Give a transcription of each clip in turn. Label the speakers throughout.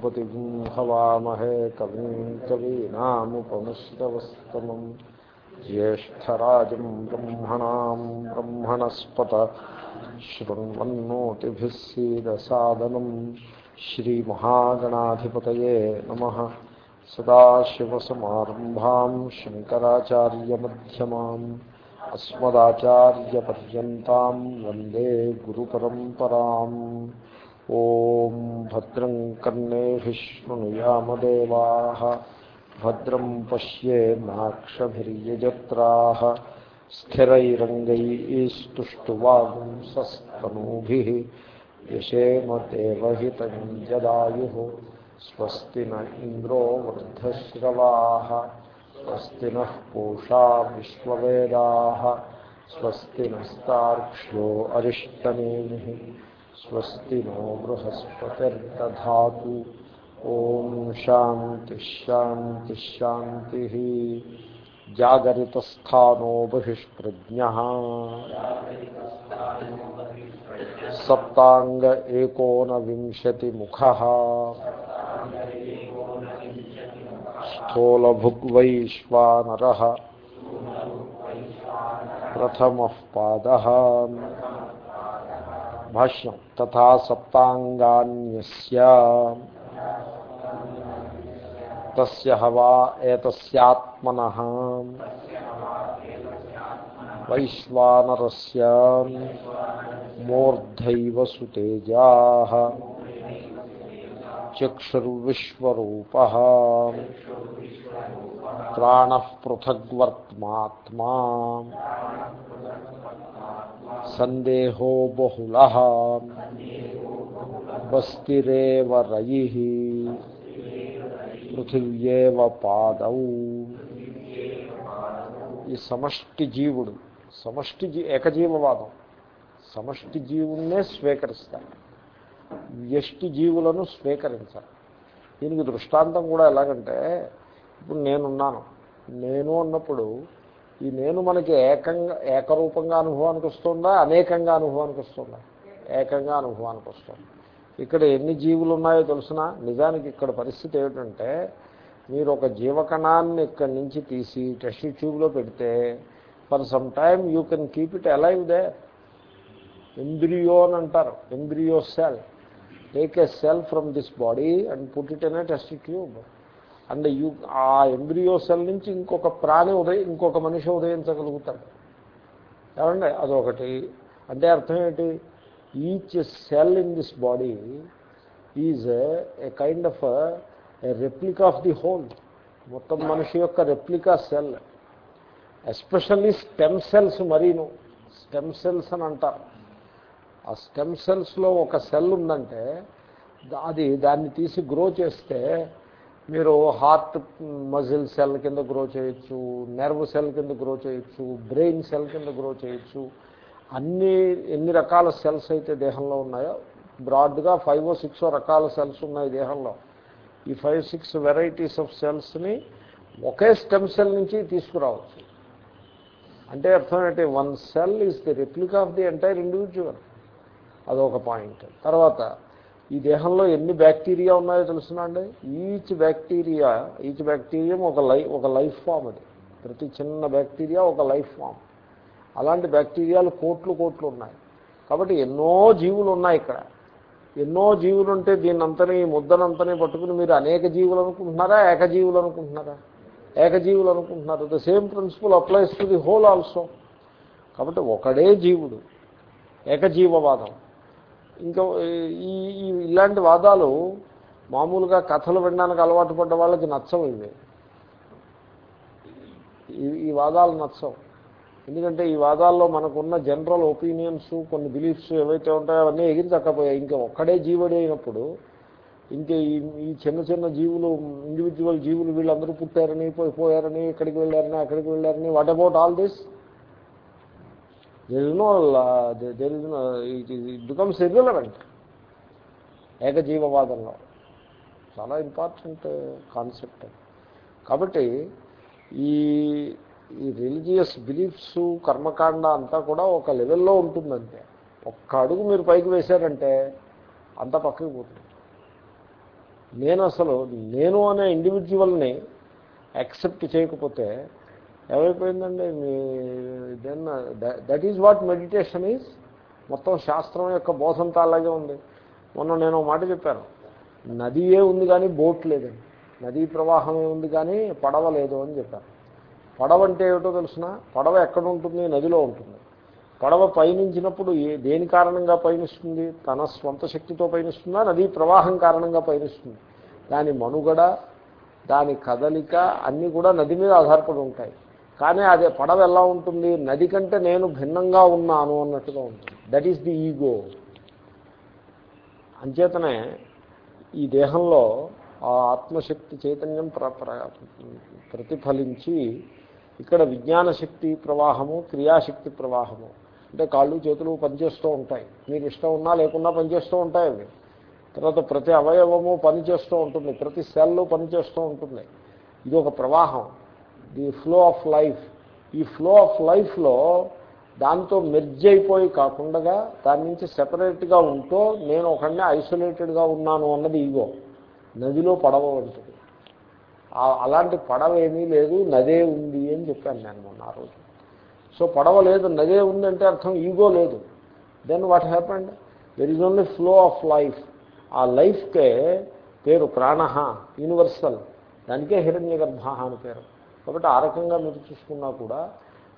Speaker 1: బృహస్పతిం హవామహే కవిం కవీనాముపమిశ్రవస్తమం జ్యేష్టరాజం బ్రహ్మణా బ్రహ్మణస్పత శృణ్వన్నోతిభిः సీదసాదనం. శ్రీమహాగణాధిపతయే నమ. సదాశివసమారంభాం శంకరాచార్యమ్యమాం అస్మదాచార్యపర్యంతం వందే గురు పరంపరాం ॐ भद्रं कर्णेभिः शृणुयामदेवाः भद्रं पश्येन्नाक्षभिर्यजत्राः स्थिरैरङ्गैस्तुष्टुवागुंसस्तनूभिः यशेमदेवहितं जदायुः स्वस्ति न इन्द्रो वृद्धश्रवाः स्वस्ति नः पूषा विश्ववेदाः स्वस्ति नस्तार्क्ष्यो अरिष्टनेमिः स्वस्ति नो बृहस्पतिर्दधातु। ॐ शान्तिश्शान्तिश्शान्तिः जागरितस्थानो बहिष्प्रज्ञः सप्ताङ्ग एकोनविंशतिमुखः। स्थूलभुग्वैश्वानरः। प्रथमः पादः। भाष्यं तथा सप्ताङ्गान्यस्य। तस्य हवा एतस्यात्मनः। वैश्वानरस्य मूर्धैव सुतेजाः। సందేహో బహుళ బస్తిరేవ రయి పృథివ్యేవ పాదౌ. ఈ సమష్టి జీవుడు సమష్టి జీ ఏకజీవవాదం. సమష్టి జీవుణ్ణే స్వీకరిస్తారు వ్యష్టి జీవులను స్వీకరించాలి. దీనికి దృష్టాంతం కూడా ఎలాగంటే ఇప్పుడు నేనున్నాను. నేను అన్నప్పుడు ఈ నేను మనకి ఏకంగా ఏకరూపంగా అనుభవానికి వస్తుందా? అనేకంగా అనుభవానికి వస్తుందా? ఏకంగా అనుభవానికి వస్తుంది. ఇక్కడ ఎన్ని జీవులు ఉన్నాయో తెలిసిన? నిజానికి ఇక్కడ పరిస్థితి ఏమిటంటే మీరు ఒక జీవకణాన్ని ఇక్కడి నుంచి తీసి టెస్ట్ ట్యూబ్లో పెడితే for some time you can keep it alive the embryo అని అంటారు. Embryo cell. Take a cell from this body and put it అనే టెస్ట్ ట్యూబ్. అండ్ యూ ఆ ఎంబ్రియో సెల్ నుంచి ఇంకొక ప్రాణి ఉదయం ఇంకొక మనిషి ఉదయించగలుగుతాడు. ఏమండి? అదొకటి. అంటే అర్థం ఏంటి? Each cell in this body is a kind of a replica of the whole. మొత్తం మనిషి యొక్క replica cell. Especially stem cells మరీను. స్టెమ్ సెల్స్ అని అంటారు. ఆ స్టెమ్ సెల్స్లో ఒక సెల్ ఉందంటే అది దాన్ని తీసి గ్రో చేస్తే మీరు హార్ట్ మజిల్ సెల్ కింద గ్రో చేయొచ్చు నెర్వ్ సెల్ కింద గ్రో చేయొచ్చు బ్రెయిన్ సెల్ కింద గ్రో చేయొచ్చు. అన్ని ఎన్ని రకాల సెల్స్ అయితే దేహంలో ఉన్నాయో బ్రాడ్గా ఫైవ్ సిక్స్ రకాల సెల్స్ ఉన్నాయి దేహంలో. ఈ ఫైవ్ సిక్స్ వెరైటీస్ ఆఫ్ సెల్స్ని ఒకే స్టెమ్ సెల్ నుంచి తీసుకురావచ్చు. అంటే అర్థం ఏంటి? One cell is the replica of the entire individual అదొక పాయింట్. తర్వాత ఈ దేహంలో ఎన్ని బ్యాక్టీరియా ఉన్నాయో తెలుసునండి ఈచ్ బ్యాక్టీరియా ఈచ్ బ్యాక్టీరియా ఒక లై ఒక లైఫ్ ఫామ్ అది. ప్రతి చిన్న బ్యాక్టీరియా ఒక లైఫ్ ఫామ్. అలాంటి బ్యాక్టీరియాలు కోట్లు కోట్లు ఉన్నాయి. కాబట్టి ఎన్నో జీవులు ఉన్నాయి ఇక్కడ. ఎన్నో జీవులు ఉంటే దీన్నంతని ముద్దనంతని పట్టుకుని మీరు అనేక జీవులు అనుకుంటున్నారా ఏకజీవులు అనుకుంటున్నారా? ఏకజీవులు అనుకుంటున్నారు. The same principle applies to the whole also కాబట్టి ఒకడే జీవుడు. ఏకజీవవాదం. ఇంకా ఈ ఇలాంటి వాదాలు మామూలుగా కథలు వినడానికి అలవాటు పడ్డ వాళ్ళకి నచ్చవు ఇవి. ఈ వాదాలు నచ్చవు. ఎందుకంటే ఈ వాదాల్లో మనకున్న జనరల్ ఒపీనియన్స్ కొన్ని బిలీఫ్స్ ఏవైతే ఉంటాయో అవన్నీ ఎగిరి తక్కపోయాయి ఇంకా ఒక్కడే జీవుడి అయినప్పుడు ఇంకే ఈ ఈ చిన్న చిన్న జీవులు ఇండివిజువల్ జీవులు వీళ్ళందరూ పుట్టారని పోయారని ఇక్కడికి వెళ్ళారని అక్కడికి వెళ్ళారని what about all this there is no there is no it becomes irrelevant ఏకజీవవాదంలో. చాలా ఇంపార్టెంట్ కాన్సెప్ట్ uh, కాబట్టి ఈ ఈ రిలీజియస్ బిలీఫ్స్ కర్మకాండ అంతా కూడా ఒక లెవెల్లో ఉంటుందంటే. ఒక్క అడుగు మీరు పైకి వేశారంటే అంత పక్కకి పోతుంది. నేను అసలు నేను అనే ఇండివిజువల్ని యాక్సెప్ట్ చేయకపోతే ఏమైపోయిందండి? మీ then that is what meditation is మొత్తం శాస్త్రం యొక్క బోధంతా అలాగే ఉంది. మొన్న నేను ఒక మాట చెప్పాను. నదియే ఉంది కానీ బోట్ లేదండి. నదీ ప్రవాహమే ఉంది కానీ పడవ లేదు అని చెప్పాను. పడవ అంటే ఏమిటో తెలిసిన? పడవ ఎక్కడ ఉంటుంది? నదిలో ఉంటుంది. పడవ పయనించినప్పుడు ఏ దేని కారణంగా పయనిస్తుంది? తన స్వంత శక్తితో పయనిస్తుందా? నదీ ప్రవాహం కారణంగా పయనిస్తుంది. దాని మనుగడ దాని కదలిక అన్నీ కూడా నది మీద ఆధారపడి ఉంటాయి. కానీ అదే పడవ ఎలా ఉంటుంది? నది కంటే నేను భిన్నంగా ఉన్నాను అన్నట్టుగా ఉంటుంది. దట్ ఈస్ ది ఈగో అంచేతనే ఈ దేహంలో ఆ ఆత్మశక్తి చైతన్యం ప్ర ప్రతిఫలించి ఇక్కడ విజ్ఞాన శక్తి ప్రవాహము క్రియాశక్తి ప్రవాహము అంటే కాళ్ళు చేతులు పనిచేస్తూ ఉంటాయి. మీరు ఇష్టం ఉన్నా లేకుండా పనిచేస్తూ ఉంటాయి అవి. తర్వాత ప్రతి అవయవము పనిచేస్తూ ఉంటుంది. ప్రతి సెల్ పనిచేస్తూ ఉంటుంది. ఇది ఒక ప్రవాహం. ది ఫ్లో ఆఫ్ లైఫ్ ఈ ఫ్లో ఆఫ్ లైఫ్లో దాంతో మెర్జ్ అయిపోయి కాకుండా దాని నుంచి సెపరేట్గా ఉంటూ నేను ఒకనే ఐసోలేటెడ్గా ఉన్నాను అన్నది ఈగో నదిలో పడవ వంటిది. ఆ- అలాంటి పడవ ఏమీ లేదు నదే ఉంది అని చెప్పాను నేను మొన్న ఆ రోజు. సో పడవ లేదు నదే ఉందంటే అర్థం ఈగో లేదు. Then what happened there is only flow of life ఆ లైఫ్కే పేరు ప్రాణ యూనివర్సల్ దానికే హిరణ్య గర్భ అని పేరు. కాబట్టి ఆ రకంగా మీరు చూసుకున్నా కూడా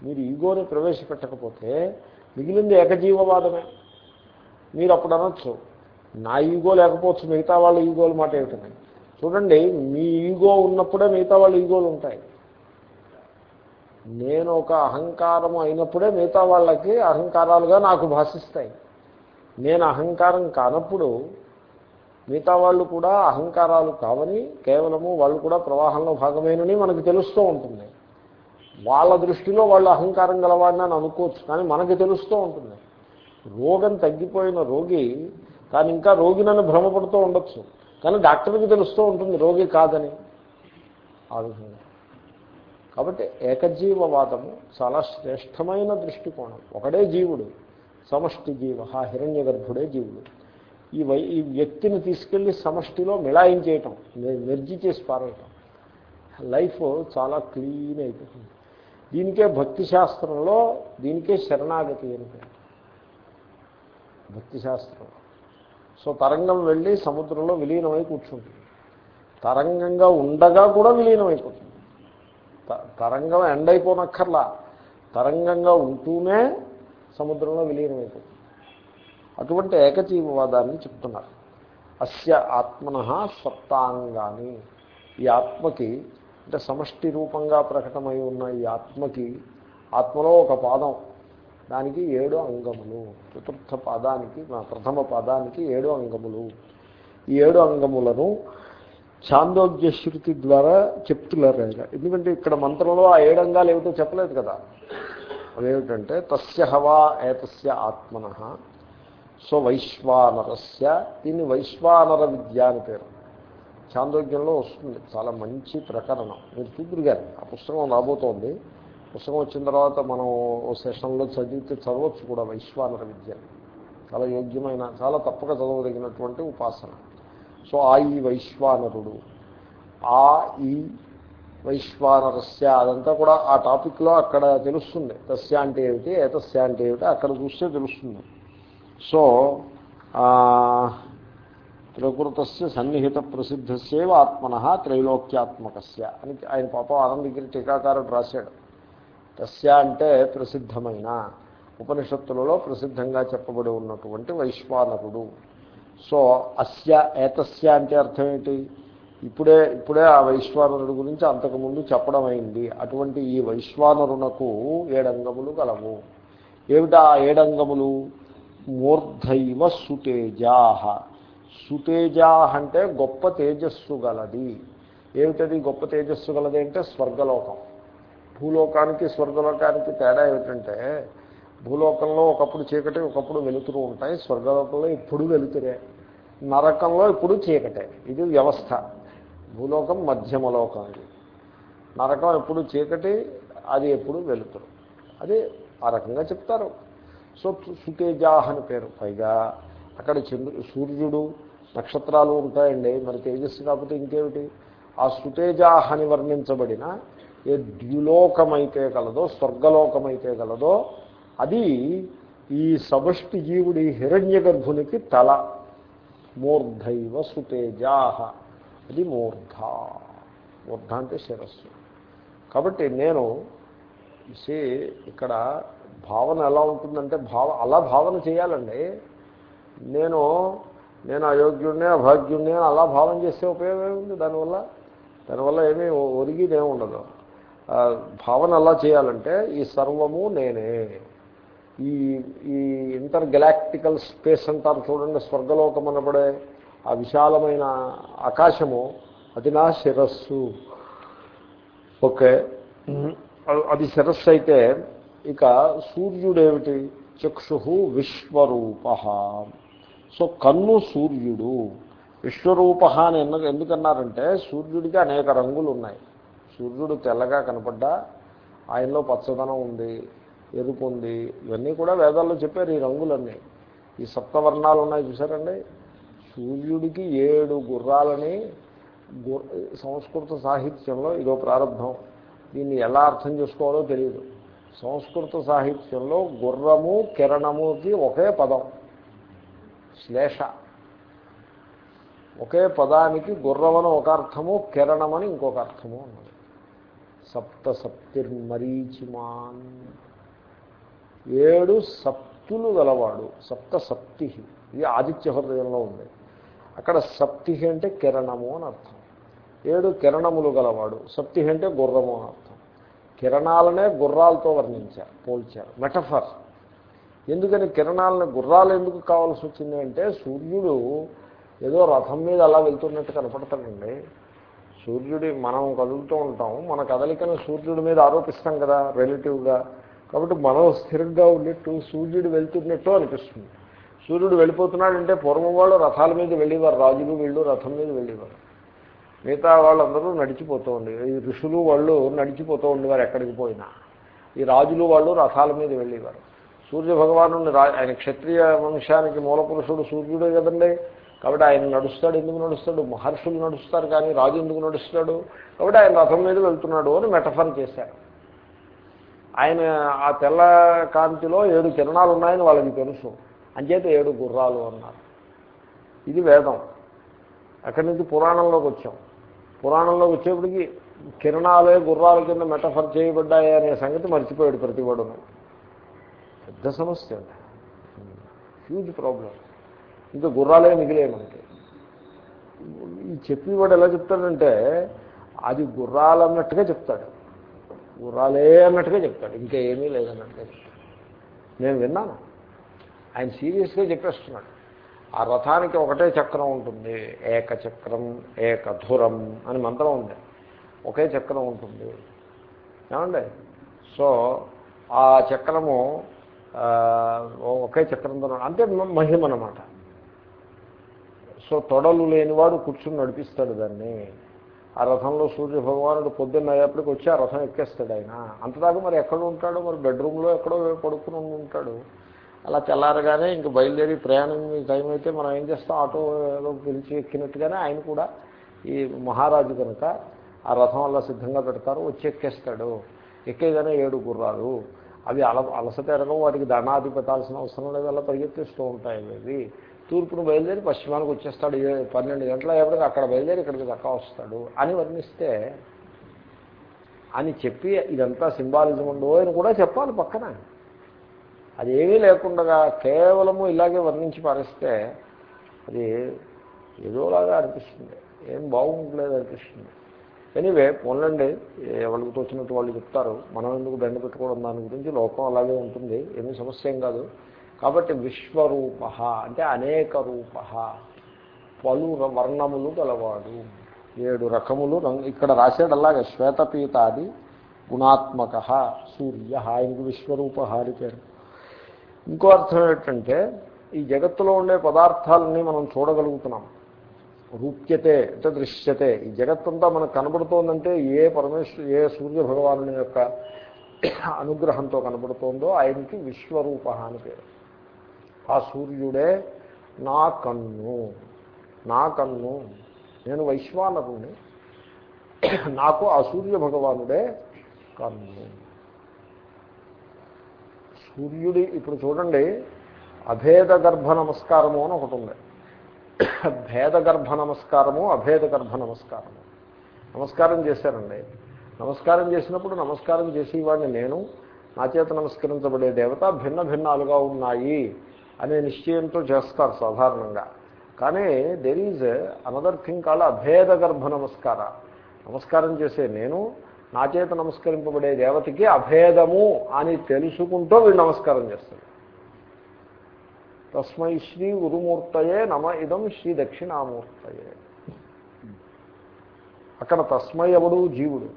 Speaker 1: మీరు ఈగోని ప్రవేశపెట్టకపోతే మిగిలింది ఏకజీవవాదమే. మీరు అప్పుడు అనొచ్చు నా ఈగో లేకపోవచ్చు మిగతా వాళ్ళ ఈగోలు మాట ఏమిటని. చూడండి మీ ఈగో ఉన్నప్పుడే మిగతా వాళ్ళ ఈగోలు ఉంటాయి. నేను ఒక అహంకారం అయినప్పుడే మిగతా వాళ్ళకి అహంకారాలుగా నాకు భాషిస్తాయి. నేను అహంకారం కానప్పుడు మిగతా వాళ్ళు కూడా అహంకారాలు కావని కేవలము వాళ్ళు కూడా ప్రవాహంలో భాగమేనని మనకు తెలుస్తూ ఉంటుంది. వాళ్ళ దృష్టిలో వాళ్ళు అహంకారం గలవాడిని అని అనుకోవచ్చు కానీ మనకి తెలుస్తూ ఉంటుంది. రోగం తగ్గిపోయిన రోగి తాను ఇంకా రోగినని భ్రమపడుతూ ఉండొచ్చు కానీ డాక్టర్కి తెలుస్తూ ఉంటుంది రోగి కాదని. ఆ విధంగా. కాబట్టి ఏకజీవవాదము చాలా శ్రేష్టమైన దృష్టికోణం. ఒకడే జీవుడు సమష్టి జీవ హిరణ్య గర్భుడే జీవుడు. ఈ వై ఈ వ్యక్తిని తీసుకెళ్ళి సమష్టిలో మిళాయించేయటం మెర్జి చేసి పారేయటం. లైఫ్ చాలా క్లీన్ అయిపోతుంది. దీనికే భక్తి శాస్త్రంలో దీనికే శరణాగతి అని భక్తి శాస్త్రం. సో తరంగం వెళ్ళి సముద్రంలో విలీనమై కూర్చుంటుంది. తరంగంగా ఉండగా కూడా విలీనమైపోతుంది త- తరంగం ఎండ్ అయిపోనక్కర్లా. తరంగంగా ఉంటూనే సముద్రంలో విలీనమైపోతుంది అటువంటి ఏకజీవవాదాన్ని చెప్తున్నారు. అస్య ఆత్మన సప్తాంగాని ఈ ఆత్మకి అంటే సమష్టి రూపంగా ప్రకటమై ఉన్న ఈ ఆత్మకి ఆత్మలో ఒక పాదం. దానికి ఏడు అంగములు. చతుర్థ పాదానికి ప్రథమ పాదానికి ఏడు అంగములు. ఈ ఏడు అంగములను ఛాందోగ్య శృతి ద్వారా చెప్తున్నారు ఆయన. ఎందుకంటే ఇక్కడ మంత్రంలో ఆ ఏడు అంగాలు ఏమిటో చెప్పలేదు కదా. అదేమిటంటే తస్య హవా ఏతస్య ఆత్మన సో వైశ్వానరస్య దీన్ని వైశ్వానర విద్య అని పేరు. చాంద్రోగ్యంలో వస్తుంది. చాలా మంచి ప్రకరణం. మీరు చూద్దరు గారు ఆ పుస్తకం రాబోతోంది. పుస్తకం వచ్చిన తర్వాత మనం ఓ సెషన్లో చదివితే చదవచ్చు కూడా వైశ్వానర విద్య. చాలా యోగ్యమైన చాలా తప్పక చదవదగినటువంటి ఉపాసన. సో ఆ ఈ వైశ్వానరుడు ఆ ఈ వైశ్వానరస్య అదంతా కూడా ఆ టాపిక్లో అక్కడ తెలుస్తుంది. తస్య అంటే ఏమిటి? ఏతస్య అంటే ఏమిటి? అక్కడ చూస్తే తెలుస్తుంది. సో ప్రకృతస్య సన్నిహిత ప్రసిద్ధస్యవ ఆత్మన త్రైలోక్యాత్మకస్య అని ఆయన పాపం ఆనందగిరి టీకాకారుడు రాశాడు. తస్య అంటే ప్రసిద్ధమైన ఉపనిషత్తులలో ప్రసిద్ధంగా చెప్పబడి ఉన్నటువంటి వైశ్వానరుడు. సో అస్య ఏతస్య అంటే అర్థం ఏంటి? ఇప్పుడే ఇప్పుడే ఆ వైశ్వానరుడు గురించి అంతకుముందు చెప్పడం అయింది. అటువంటి ఈ వైశ్వానరునకు ఏడంగములు గలవు. ఏమిటా ఏడంగములు? మూర్ధైవ సుతేజా. సుతేజా అంటే గొప్ప తేజస్సు గలది. ఏమిటది గొప్ప తేజస్సు గలది అంటే స్వర్గలోకం. భూలోకానికి స్వర్గలోకానికి తేడా ఏమిటంటే భూలోకంలో ఒకప్పుడు చీకటి ఒకప్పుడు వెలుతురు ఉంటాయి. స్వర్గలోకంలో ఇప్పుడు వెలుతురే. నరకంలో ఇప్పుడు చీకటే. ఇది వ్యవస్థ. భూలోకం మధ్యమలోకం ఇది. నరకం ఎప్పుడు చీకటి అది ఎప్పుడు వెలుతురు. అది ఆ రకంగా చెప్తారు. సో సుతేజాహ్ అని పేరు. పైగా అక్కడ చంద్రు సూర్యుడు నక్షత్రాలు ఉంటాయండి. మరి తేజస్సు కాకపోతే ఇంకేమిటి? ఆ సుతేజాహని వర్ణించబడిన ఏ ద్యులోకమైతే కలదో స్వర్గలోకమైతే కలదో అది ఈ సమష్టి జీవుడి హిరణ్య గర్భునికి తల. మూర్ధైవ సుతేజాహ అది మూర్ధ. మూర్ధ అంటే శిరస్సు. కాబట్టి నేను సే ఇక్కడ భావన ఎలా ఉంటుందంటే భావ అలా భావన చేయాలండి. నేను నేను అయోగ్యుడినే అభాగ్యుడినే అలా భావన చేసే ఉపయోగం ఏముంది దానివల్ల? దానివల్ల ఏమీ ఒరిగిది ఏమి ఉండదు. భావన ఎలా చేయాలంటే ఈ సర్వము నేనే. ఈ ఈ ఇంటర్ గెలాక్టికల్ స్పేస్ అంటారు చూడండి స్వర్గలోకం అనబడే ఆ విశాలమైన ఆకాశము అది నా శిరస్సు. ఓకే. అది శిరస్సు అయితే ఇక సూర్యుడేమిటి? చక్షు విశ్వరూప. సో కన్ను సూర్యుడు. విశ్వరూప అని ఎన్న- ఎందుకన్నారంటే సూర్యుడికి అనేక రంగులు ఉన్నాయి సూర్యుడు తెల్లగా కనపడ్డా ఆయనలో పచ్చదనం ఉంది ఎరుపు ఉంది ఇవన్నీ కూడా వేదాల్లో చెప్పారు ఈ రంగులన్నీ. ఈ సప్తవర్ణాలు ఉన్నాయి చూసారండి సూర్యుడికి ఏడు గుర్రాలని గు- సంస్కృత సాహిత్యంలో ఇదో ప్రారంభం. దీన్ని ఎలా అర్థం చేసుకోవాలో తెలియదు సంస్కృత సాహిత్యంలో గుర్రము కిరణముకి ఒకే పదం. శ్లేష. ఒకే పదానికి గుర్రమని ఒక అర్థము కిరణమని ఇంకొక అర్థము అన్నది. సప్త సప్తిర్మరీచిమాన్. ఏడు సప్తులు గలవాడు సప్త సప్తి. ఇది ఆదిత్య హృదయంలో ఉంది. అక్కడ సప్తి అంటే కిరణము అని అర్థం. ఏడు కిరణములు గలవాడు సప్తి అంటే గుర్రము అని అర్థం. కిరణాలనే గుర్రాలతో వర్ణించారు పోల్చారు. మెటఫర్ ఎందుకని కిరణాలను గుర్రాలు ఎందుకు కావాల్సి వచ్చింది అంటే సూర్యుడు ఏదో రథం మీద అలా వెళ్తున్నట్టు కనపడతాడండి. సూర్యుడి మనం కదులుతూ ఉంటాం మన కదలికను సూర్యుడి మీద ఆరోపిస్తాం కదా రిలేటివ్గా కాబట్టి మనం స్థిరంగా ఉన్నట్టు సూర్యుడు వెళ్తున్నట్టు అనిపిస్తుంది. సూర్యుడు వెళ్ళిపోతున్నాడంటే పూర్వం వాళ్ళు రథాల మీద వెళ్ళేవారు రాజులు వీళ్ళు రథం మీద వెళ్ళేవారు. మిగతా వాళ్ళందరూ నడిచిపోతూ ఉండేవారు ఈ ఋషులు వాళ్ళు నడిచిపోతూ ఉండేవారు ఎక్కడికి పోయినా. ఈ రాజులు వాళ్ళు రథాల మీద వెళ్ళేవారు. సూర్య భగవాను ఆయన క్షత్రియ వంశానికి మూలపురుషుడు సూర్యుడే కదండి. కాబట్టి ఆయన నడుస్తాడు ఎందుకు నడుస్తాడు? మహర్షులు నడుస్తారు కానీ రాజు ఎందుకు నడుస్తాడు? కాబట్టి ఆయన రథం మీద వెళ్తున్నాడు అని మెటఫర్ చేశారు. ఆయన ఆ తెల్ల కాంతిలో ఏడు కిరణాలు ఉన్నాయని వాళ్ళకి తెలుసు. అంచేత ఏడు గుర్రాలు అన్నారు. ఇది వేదం. అక్కడి నుంచి పురాణంలోకి వచ్చాం. పురాణంలోకి వచ్చేప్పటికి కిరణాలే గుర్రాల కింద మెటఫర్ చేయబడ్డాయి అనే సంగతి మర్చిపోయాడు ప్రతివాడును. పెద్ద సమస్య అండి. హ్యూజ్ ప్రాబ్లం ఇంకా గుర్రాలే మిగిలే మనకి. ఈ చెప్పేవాడు ఎలా చెప్తాడంటే అది గుర్రాలు అన్నట్టుగా చెప్తాడు. గుర్రాలే అన్నట్టుగా చెప్తాడు. ఇంకా ఏమీ లేదన్నట్టుగా చెప్తాడు. నేను విన్నాను. ఆయన సీరియస్గా చెప్పేస్తున్నాడు. ఆ రథానికి ఒకటే చక్రం ఉంటుంది. ఏకచక్రం ఏకధురం అని మంత్రం ఉంది. ఒకే చక్రం ఉంటుంది. ఏమండి? సో ఆ చక్రము ఒకే చక్రంతో అంటే మహిమ అనమాట సో తొడలు లేనివాడు కూర్చుని నడిపిస్తాడు దాన్ని. ఆ రథంలో సూర్య భగవానుడు పొద్దున్న అయ్యేప్పటికి వచ్చి ఆ రథం ఎక్కేస్తాడు ఆయన. అంతదాకా మరి ఎక్కడ ఉంటాడు మరి బెడ్రూమ్లో ఎక్కడో పడుకుని ఉంటాడు. అలా తెల్లారగానే ఇంక బయలుదేరి ప్రయాణం టైం అయితే మనం ఏం చేస్తాం? ఆటోలో పిలిచి ఎక్కినట్టుగానే ఆయన కూడా ఈ మహారాజు కనుక ఆ రథం అలా సిద్ధంగా పెడతారు వచ్చి ఎక్కేస్తాడు. ఎక్కేగానే ఏడు గుర్రాలు. అవి అల అలసట ఎరగం వాటికి దండాది పెట్టాల్సిన అవసరం లేదు అలా పరిగెత్తిస్తూ ఉంటాయి అవి. తూర్పును బయలుదేరి పశ్చిమానికి వచ్చేస్తాడు. ఏ- పన్నెండు గంటల ఎప్పటికి అక్కడ బయలుదేరి ఇక్కడికి దక్క వస్తాడు అని వర్ణిస్తే అని చెప్పి ఇదంతా సింబాలిజం ఉండో అని కూడా చెప్పాలి పక్కన. అది ఏమీ లేకుండా కేవలము ఇలాగే వర్ణించి పారేస్తే అది ఏదోలాగా అనిపిస్తుంది. ఏం బాగుండలేదు అనిపిస్తుంది. ఎనీవే పోన్లండి. ఎవరికి తోచినట్టు వాళ్ళు చెప్తారు. మనం ఎందుకు దండ పెట్టుకోవడం దాని గురించి లోకం అలాగే ఉంటుంది. ఏమీ సమస్య ఏం కాదు. కాబట్టి విశ్వరూప అంటే అనేక రూప. పలు వర్ణములు గలవాడు. ఏడు రకములు రంగు ఇక్కడ రాశాడు అలాగే శ్వేతపీతాది గుణాత్మక సూర్య. ఆయనకు విశ్వరూప హారి పేరు. ఇంకో అర్థం ఏంటంటే ఈ జగత్తులో ఉండే పదార్థాలన్నీ మనం చూడగలుగుతున్నాం. రూప్యతే అంటే దృశ్యతే. ఈ జగత్తంతా మనకు కనబడుతోందంటే ఏ పరమేశ్వరు ఏ సూర్య భగవాను యొక్క అనుగ్రహంతో కనబడుతోందో ఆయనకి విశ్వరూప అని పేరు. ఆ సూర్యుడే నా కన్ను నా కన్ను నేను వైశ్వానరుణ్ణి. నాకు ఆ సూర్య భగవానుడే కన్ను. సూర్యుడి ఇప్పుడు చూడండి అభేద గర్భ నమస్కారము అని ఒకటి ఉంది. భేద గర్భ నమస్కారము అభేద గర్భ నమస్కారము నమస్కారం చేశారండి. నమస్కారం చేసినప్పుడు నమస్కారం చేసేవాడిని నేను. నా చేత నమస్కరించబడే దేవత భిన్న భిన్నాలుగా ఉన్నాయి అనే నిశ్చయంతో చేస్తారు సాధారణంగా. కానీ there is another thing call అభేద గర్భ నమస్కార నమస్కారం చేసే నేను నా చేత నమస్కరింపబడే దేవతకి అభేదము అని తెలుసుకుంటూ వీడు నమస్కారం చేస్తాడు. తస్మై శ్రీ గురుమూర్తయే నమ ఇదం శ్రీ దక్షిణామూర్తయే. అక్కడ తస్మై ఎవడు? జీవుడు.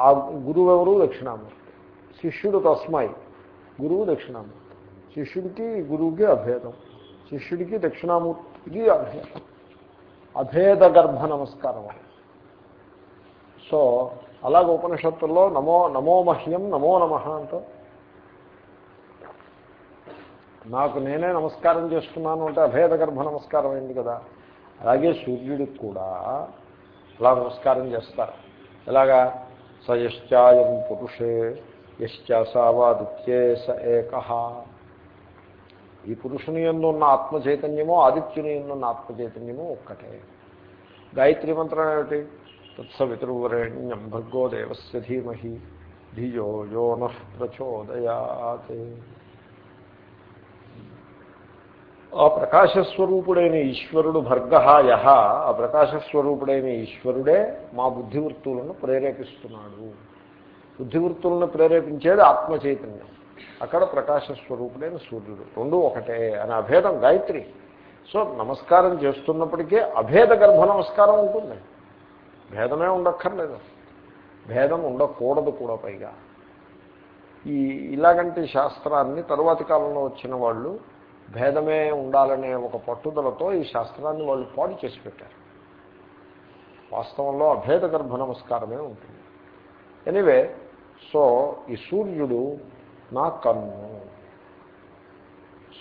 Speaker 1: ఆ గురువు ఎవరు దక్షిణామూర్తి. శిష్యుడు తస్మై గురువు దక్షిణామూర్తి. శిష్యుడికి గురువుకి అభేదం శిష్యుడికి దక్షిణామూర్తికి అభేదం. అభేద గర్భ నమస్కారం. సో అలాగ ఉపనిషత్తుల్లో నమో నమో మహ్యం నమో నమ అంటూ. నాకు నేనే నమస్కారం చేస్తున్నాను అంటే అభేద గర్భ నమస్కారం అయింది కదా. అలాగే సూర్యుడికి కూడా అలా నమస్కారం చేస్తారు. ఎలాగా? స యశ్చాయం పురుషే యశ్చాసావాదిత్యే స ఏక. ఈ పురుషుని ఎందు ఉన్న ఆత్మ చైతన్యము ఆదిత్యుని ఎందున్న ఆత్మ చైతన్యము ఒక్కటే. గాయత్రి మంత్రం ఏమిటి? తత్సవితృవరేణ్యం భర్గో దేవస్య ధీమహి ధియో యో నః ప్రచోదయాత్ ఆ ప్రకాశస్వరూపుడైన ఈశ్వరుడు భర్గ యహ ఆ ప్రకాశస్వరూపుడైన ఈశ్వరుడే మా బుద్ధివృత్తులను ప్రేరేపిస్తున్నాడు। బుద్ధివృత్తులను ప్రేరేపించేది ఆత్మ చైతన్యం అక్కడ ప్రకాశస్వరూపుడైన సూర్యుడు। రెండు ఒకటే అని అభేదం గాయత్రి। సో నమస్కారం చేస్తున్నప్పటికీ అభేద గర్భ నమస్కారం ఉంటుంది। భేదమే ఉండక్కర్లేదు. భేదం ఉండకూడదు కూడా పైగా. ఈ ఇలాగంటి శాస్త్రాన్ని తరువాతి కాలంలో వచ్చిన వాళ్ళు భేదమే ఉండాలనే ఒక పట్టుదలతో ఈ శాస్త్రాన్ని వాళ్ళు పాడు చేసి పెట్టారు. వాస్తవంలో అభేద గర్భ నమస్కారమే ఉంటుంది. ఎనివే సో ఈ సూర్యుడు నా కన్ను.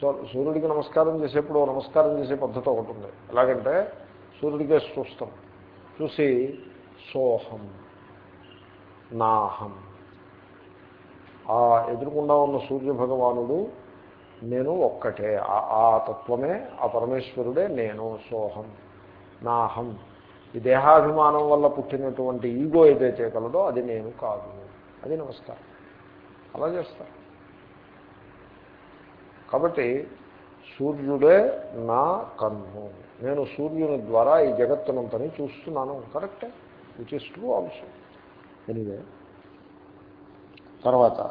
Speaker 1: సో సూర్యుడికి నమస్కారం చేసేప్పుడు నమస్కారం చేసే పద్ధతి ఒకటి ఉంది. ఎలాగంటే సూర్యుడికే చూస్తాం చూసి సోహం నాహం. ఆ ఎదురుకుండా ఉన్న సూర్యభగవానుడు నేను ఒక్కటే ఆ తత్వమే ఆ పరమేశ్వరుడే నేను సోహం నాహం. ఈ దేహాభిమానం వల్ల పుట్టినటువంటి ఈగో ఏదైతే కలదో అది నేను కాదు. అది నమస్కారం. అలా చేస్తారు. కాబట్టి సూర్యుడే నా కన్ను. నేను సూర్యుని ద్వారా ఈ జగత్తునంతని చూస్తున్నాను. కరెక్టే which is true also anyway తర్వాత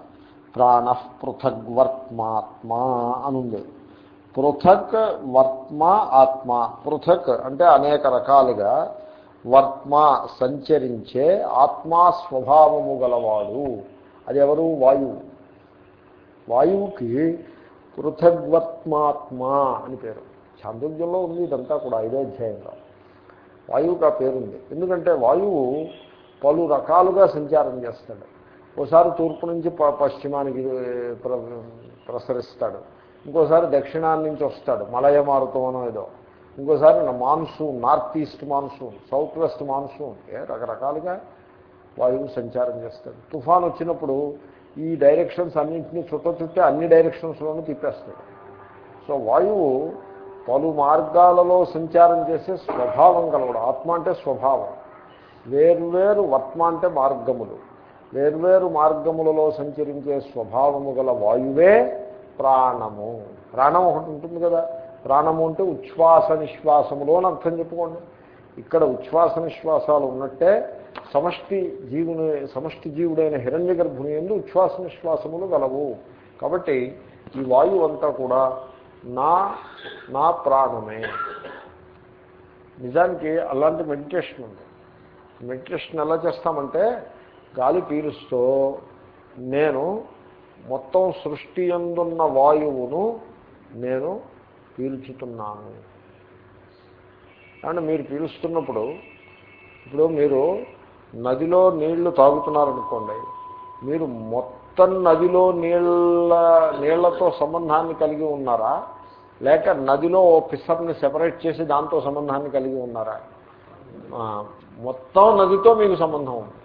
Speaker 1: ప్రాణ పృథగ్వర్త్మాత్మా అనుంది. పృథక్ వర్త్మ ఆత్మ. పృథక్ అంటే అనేక రకాలుగా వర్త్మ సంచరించే ఆత్మా స్వభావము గలవాడు. అది ఎవరు వాయువు. వాయువుకి పృథగ్వర్త్మాత్మ అని పేరు. చాంద్రోగ్యంలో ఉంది ఇదంతా కూడా ఐదో అధ్యాయంలో. వాయువుకి ఆ పేరుంది. ఎందుకంటే వాయువు పలు రకాలుగా సంచారం చేస్తాడు. ఓసారి తూర్పు నుంచి పశ్చిమానికి ప్రసరిస్తాడు. ఇంకోసారి దక్షిణాన్ని నుంచి వస్తాడు. మలయ మారుతమనో ఏదో. ఇంకోసారి monsoon north east monsoon south west monsoon ఏ రకరకాలుగా వాయువు సంచారం చేస్తాడు. తుఫాన్ వచ్చినప్పుడు ఈ డైరెక్షన్స్ అన్నింటినీ చుట్ట చుట్టే అన్ని డైరెక్షన్స్లోనూ తిప్పేస్తాడు. సో వాయువు పలు మార్గాలలో సంచారం చేసే స్వభావం కలవడం ఆత్మ అంటే స్వభావం. వేర్వేరు వర్త్మ అంటే మార్గములు. వేర్వేరు మార్గములలో సంచరించే స్వభావము గల వాయువే ప్రాణము. ప్రాణం ఒకటి ఉంటుంది కదా. ప్రాణము అంటే ఉచ్ఛ్వాస నిశ్వాసములు అని అర్థం చెప్పుకోండి. ఇక్కడ ఉచ్ఛ్వాస నిశ్వాసాలు ఉన్నట్టే సమష్టి జీవుని సమష్టి జీవుడైన హిరణ్య గర్భుని ఎందు ఉచ్ఛ్వాస నిశ్వాసములు గలవు. కాబట్టి ఈ వాయువు అంతా కూడా నా నా ప్రాణమే. నిజానికి అలాంటి మెడిటేషన్ ఉంది. మెడిటేషన్ ఎలా చేస్తామంటే గాలి పీలుస్తూ నేను మొత్తం సృష్టి ఎందున్న వాయువును నేను పీల్చుతున్నాను. అంటే మీరు పీలుస్తున్నప్పుడు ఇప్పుడు మీరు నదిలో నీళ్ళు తాగుతున్నారనుకోండి మీరు మొత్తం నదిలో నీళ్ళ నీళ్ళతో సంబంధాన్ని కలిగి ఉన్నారా? లేక నదిలో ఓ పిసర్ని సెపరేట్ చేసి దాంతో సంబంధాన్ని కలిగి ఉన్నారా? మొత్తం నదితో మీకు సంబంధం ఉంది.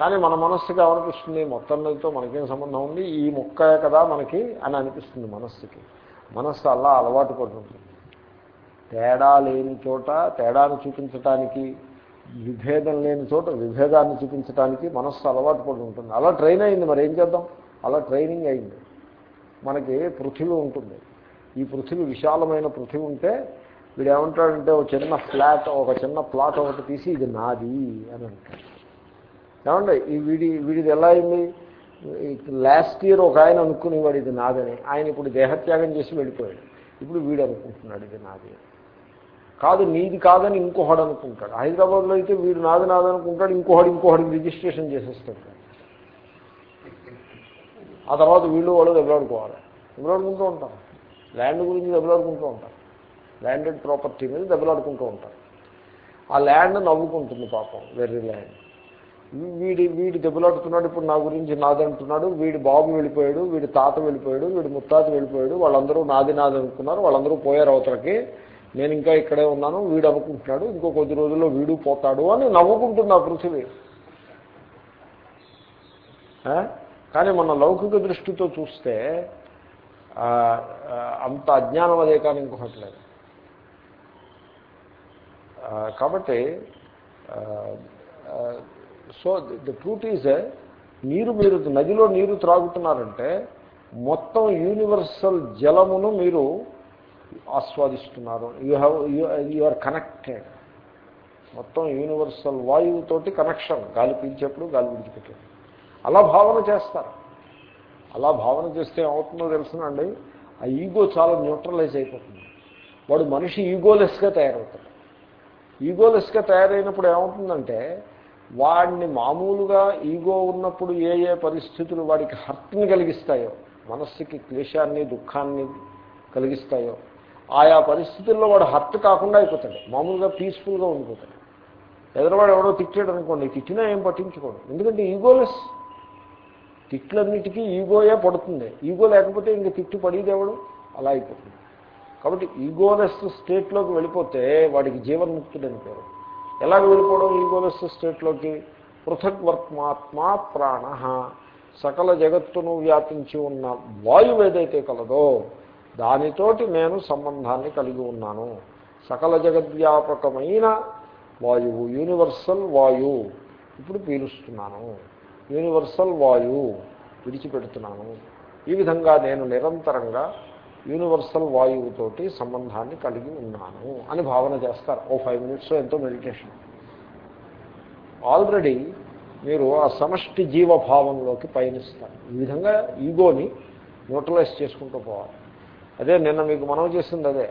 Speaker 1: కానీ మన మనస్సుకి ఏమనిపిస్తుంది? మొత్తం నదితో మనకేం సంబంధం ఉంది? ఈ మొక్క కదా మనకి అని అనిపిస్తుంది మనస్సుకి. మనస్సు అలా అలవాటు పడుతుంది. తేడా లేని చోట తేడాను చూపించటానికి విభేదం లేని చోట విభేదాన్ని చూపించడానికి మనస్సు అలవాటు పడి ఉంటుంది. అలా ట్రైన్ అయింది మరి ఏం చేద్దాం? అలా ట్రైనింగ్ అయింది. మనకి పృథివీ ఉంటుంది. ఈ పృథివీ విశాలమైన పృథివీ ఉంటే వీడు ఏమంటాడంటే ఒక చిన్న ఫ్లాట్ ఒక చిన్న ప్లాట్ ఒకటి తీసి ఇది నాది అని అంటాడు. ఏమంటే ఈ వీడి వీడిది ఎలా అయింది? లాస్ట్ ఇయర్ ఒక ఆయన అనుకునేవాడు ఇది నాదని ఆయన ఇప్పుడు దేహత్యాగం చేసి వెళ్ళిపోయాడు. ఇప్పుడు వీడు అనుకుంటున్నాడు ఇది నాది కాదు నీది కాదని ఇంకొకడు అనుకుంటాడు. హైదరాబాద్లో అయితే వీడు నాది నాది అనుకుంటాడు ఇంకొకడు రిజిస్ట్రేషన్ చేసేస్తాడు. ఆ తర్వాత వీళ్ళు వాళ్ళు దెబ్బలాడుకోవాలి. దెబ్బలాడుకుంటూ ఉంటారు. ల్యాండ్ గురించి దెబ్బలాడుకుంటూ ఉంటారు. ల్యాండెడ్ ప్రాపర్టీ మీద దెబ్బలాడుకుంటూ ఉంటారు. ఆ ల్యాండ్ నవ్వుకుంటుంది పాపం వెర్రీ ల్యాండ్. వీడి వీడి దెబ్బలాడుతున్నాడు ఇప్పుడు నా గురించి నాది అంటున్నాడు వీడి బాబు వెళ్ళిపోయాడు వీడి తాత వెళ్ళిపోయాడు వీడి ముత్తాత వెళ్ళిపోయాడు వాళ్ళందరూ నాది నాది అనుకున్నారు వాళ్ళందరూ పోయారు అవతలకి. నేను ఇంకా ఇక్కడే ఉన్నాను వీడు అనుకుంటున్నాడు ఇంకో కొద్ది రోజుల్లో వీడు పోతాడు అని నవ్వుకుంటుంది ఆ పృథివీ. కానీ మన లౌకిక దృష్టితో చూస్తే అంత అజ్ఞానం అదే కానీ ఇంకొకటి లేదు. కాబట్టి సో ద ట్రూట్ ఈజ్ నీరు మీరు నదిలో నీరు త్రాగుతున్నారంటే మొత్తం యూనివర్సల్ జలమును మీరు ఆస్వాదిస్తున్నారు. You have you are connected మొత్తం యూనివర్సల్ వాయువుతోటి కనెక్షన్ గాలి పీల్చేప్పుడు గాలి విడిచిపెట్టేది. అలా భావన చేస్తారు. అలా భావన చేస్తే ఏమవుతుందో తెలుసునండి ఆ ఈగో చాలా న్యూట్రలైజ్ అయిపోతుంది. వాడు మనిషి ఈగోలెస్గా తయారవుతాడు. ఈగోలెస్గా తయారైనప్పుడు ఏమవుతుందంటే వాడిని మామూలుగా ఈగో ఉన్నప్పుడు ఏ ఏ పరిస్థితులు వాడికి హర్త్ని కలిగిస్తాయో మనస్సుకి క్లేశాన్ని దుఃఖాన్ని కలిగిస్తాయో ఆయా పరిస్థితుల్లో వాడు హర్ట్ కాకుండా అయిపోతాడు. మామూలుగా పీస్ఫుల్గా ఉండిపోతాడు. ఎదరవాడు ఎవడో తిట్టాడు అనుకోండి తిట్టినా ఏం పట్టించుకోడు. ఎందుకంటే ఈగోలెస్. తిట్లన్నిటికీ ఈగోయే పడుతుంది. ఈగో లేకపోతే ఇంక తిట్టు పడేదేవడు అలా అయిపోతుంది. కాబట్టి ఈగోలెస్ స్టేట్లోకి వెళ్ళిపోతే వాడికి జీవన్ముక్తుడని పేరు. ఎలాగ వెళ్ళిపోవడం ఈగోలెస్ స్టేట్లోకి? పృథగ్వర్త్మాత్మా ప్రాణ. సకల జగత్తును వ్యాపించి ఉన్న వాయువు ఏదైతే కలదో దానితోటి నేను సంబంధాన్ని కలిగి ఉన్నాను. సకల జగద్వ్యాపకమైన వాయువు యూనివర్సల్ వాయువు ఇప్పుడు పీలుస్తున్నాను. యూనివర్సల్ వాయువు విడిచిపెడుతున్నాను. ఈ విధంగా నేను నిరంతరంగా యూనివర్సల్ వాయువుతోటి సంబంధాన్ని కలిగి ఉన్నాను అని భావన చేస్తారు. ఓ ఫైవ్ మినిట్స్ ఎంతో మెడిటేషన్ ఆల్రెడీ మీరు ఆ సమష్టి జీవభావంలోకి పయనిస్తారు. ఈ విధంగా ఈగోని న్యూట్రలైజ్ చేసుకుంటూ పోవాలి. అదే నిన్న మీకు మనం చేసింది అదే.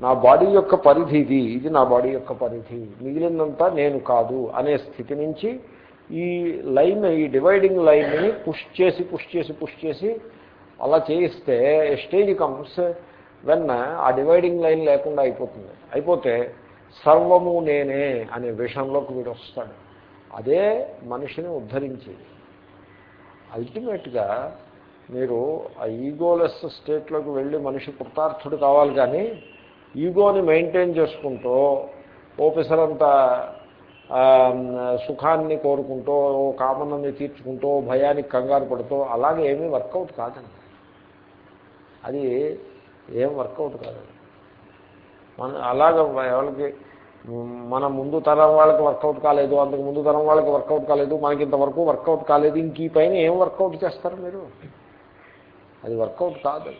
Speaker 1: నా బాడీ యొక్క పరిధి ఇది ఇది నా బాడీ యొక్క పరిధి మిగిలినంతా నేను కాదు అనే స్థితి నుంచి ఈ లైన్ ఈ డివైడింగ్ లైన్ని పుష్ చేసి పుష్ చేసి పుష్ చేసి అలా చేయిస్తే స్టేజ్ కమ్స్ వెన్న ఆ డివైడింగ్ లైన్ లేకుండా అయిపోతుంది. అయిపోతే సర్వము నేనే అనే విషయంలోకి వీడు వస్తాడు. అదే మనిషిని ఉద్ధరించేది. అల్టిమేట్గా మీరు ఆ ఈగోలెస్ స్టేట్లోకి వెళ్ళి మనిషి కృతార్థుడు కావాలి కానీ ఈగోని మెయింటైన్ చేసుకుంటూ ఓపెసరంత సుఖాన్ని కోరుకుంటూ ఓ కామనాన్ని తీర్చుకుంటూ భయానికి కంగారు పడుతూ అలాగే ఏమీ వర్కౌట్ కాదండి. అది ఏం వర్కౌట్ కాదండి మన అలాగ ఎవరికి మన ముందు తరం వాళ్ళకి వర్కౌట్ కాలేదు అంతకు ముందు తరం వాళ్ళకి వర్కౌట్ కాలేదు మనకి ఇంతవరకు వర్కౌట్ కాలేదు ఇంక ఈ పైన ఏం వర్కౌట్ చేస్తారు మీరు? అది వర్కౌట్ కాదు.